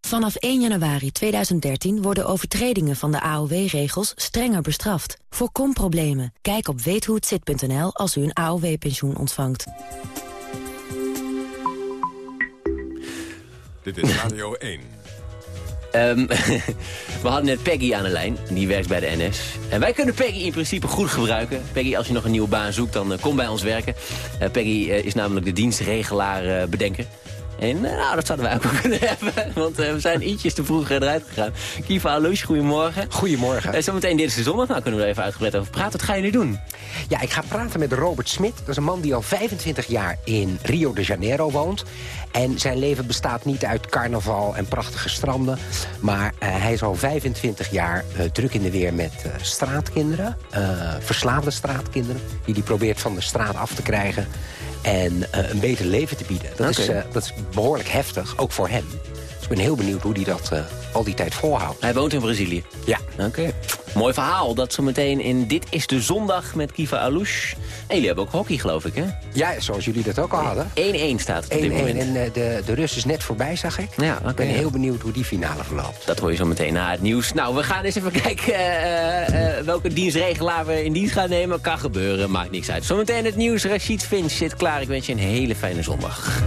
Vanaf 1 januari 2013 worden overtredingen van de AOW-regels strenger bestraft. Voorkom problemen. Kijk op weethohetzit.nl als u een AOW-pensioen ontvangt. Dit is Radio 1. Ehm, we hadden net Peggy aan de lijn, die werkt bij de NS. En wij kunnen Peggy in principe goed gebruiken. Peggy, als je nog een nieuwe baan zoekt, dan eh, kom bij ons werken. Eh, Peggy eh, is namelijk de dienstregelaar eh, bedenken. En eh, nou, dat zouden wij ook wel kunnen hebben. Want eh, we zijn ietsjes te vroeg eruit gegaan. Kiva Alouche, goedemorgen. Goedemorgen. Uh, zometeen dit is de zondag. Nou, kunnen we er even uitgebreid over praten. Wat ga je nu doen? Ja, ik ga praten met Robert Smit. Dat is een man die al 25 jaar in Rio de Janeiro woont. En zijn leven bestaat niet uit carnaval en prachtige stranden. Maar eh, hij is al 25 jaar druk in de weer met straatkinderen. verslaafde straatkinderen. Die hij probeert van de straat af te krijgen. En eh, een beter leven te bieden. Dat, is, eh, dat is behoorlijk heftig, ook voor hem. Dus ik ben heel benieuwd hoe hij dat eh, al die tijd volhoudt. Hij woont in Brazilië? Ja. Oké. Mooi verhaal. Dat zometeen in Dit is de Zondag met Kiva Alouche. En jullie hebben ook hockey, geloof ik, hè? Ja, zoals jullie dat ook al hadden. 1-1 staat het op 1-1 dit moment. en eh, de, de rust is net voorbij, zag ik. Ja, oké. Ik ben ja. heel benieuwd hoe die finale verloopt. Dat hoor je zo meteen na het nieuws. Nou, we gaan eens even kijken eh, eh, welke dienstregelaar we in dienst gaan nemen. Kan gebeuren, maakt niks uit. Zometeen het nieuws. Rashid Finch zit klaar. Ik wens je een hele fijne zondag.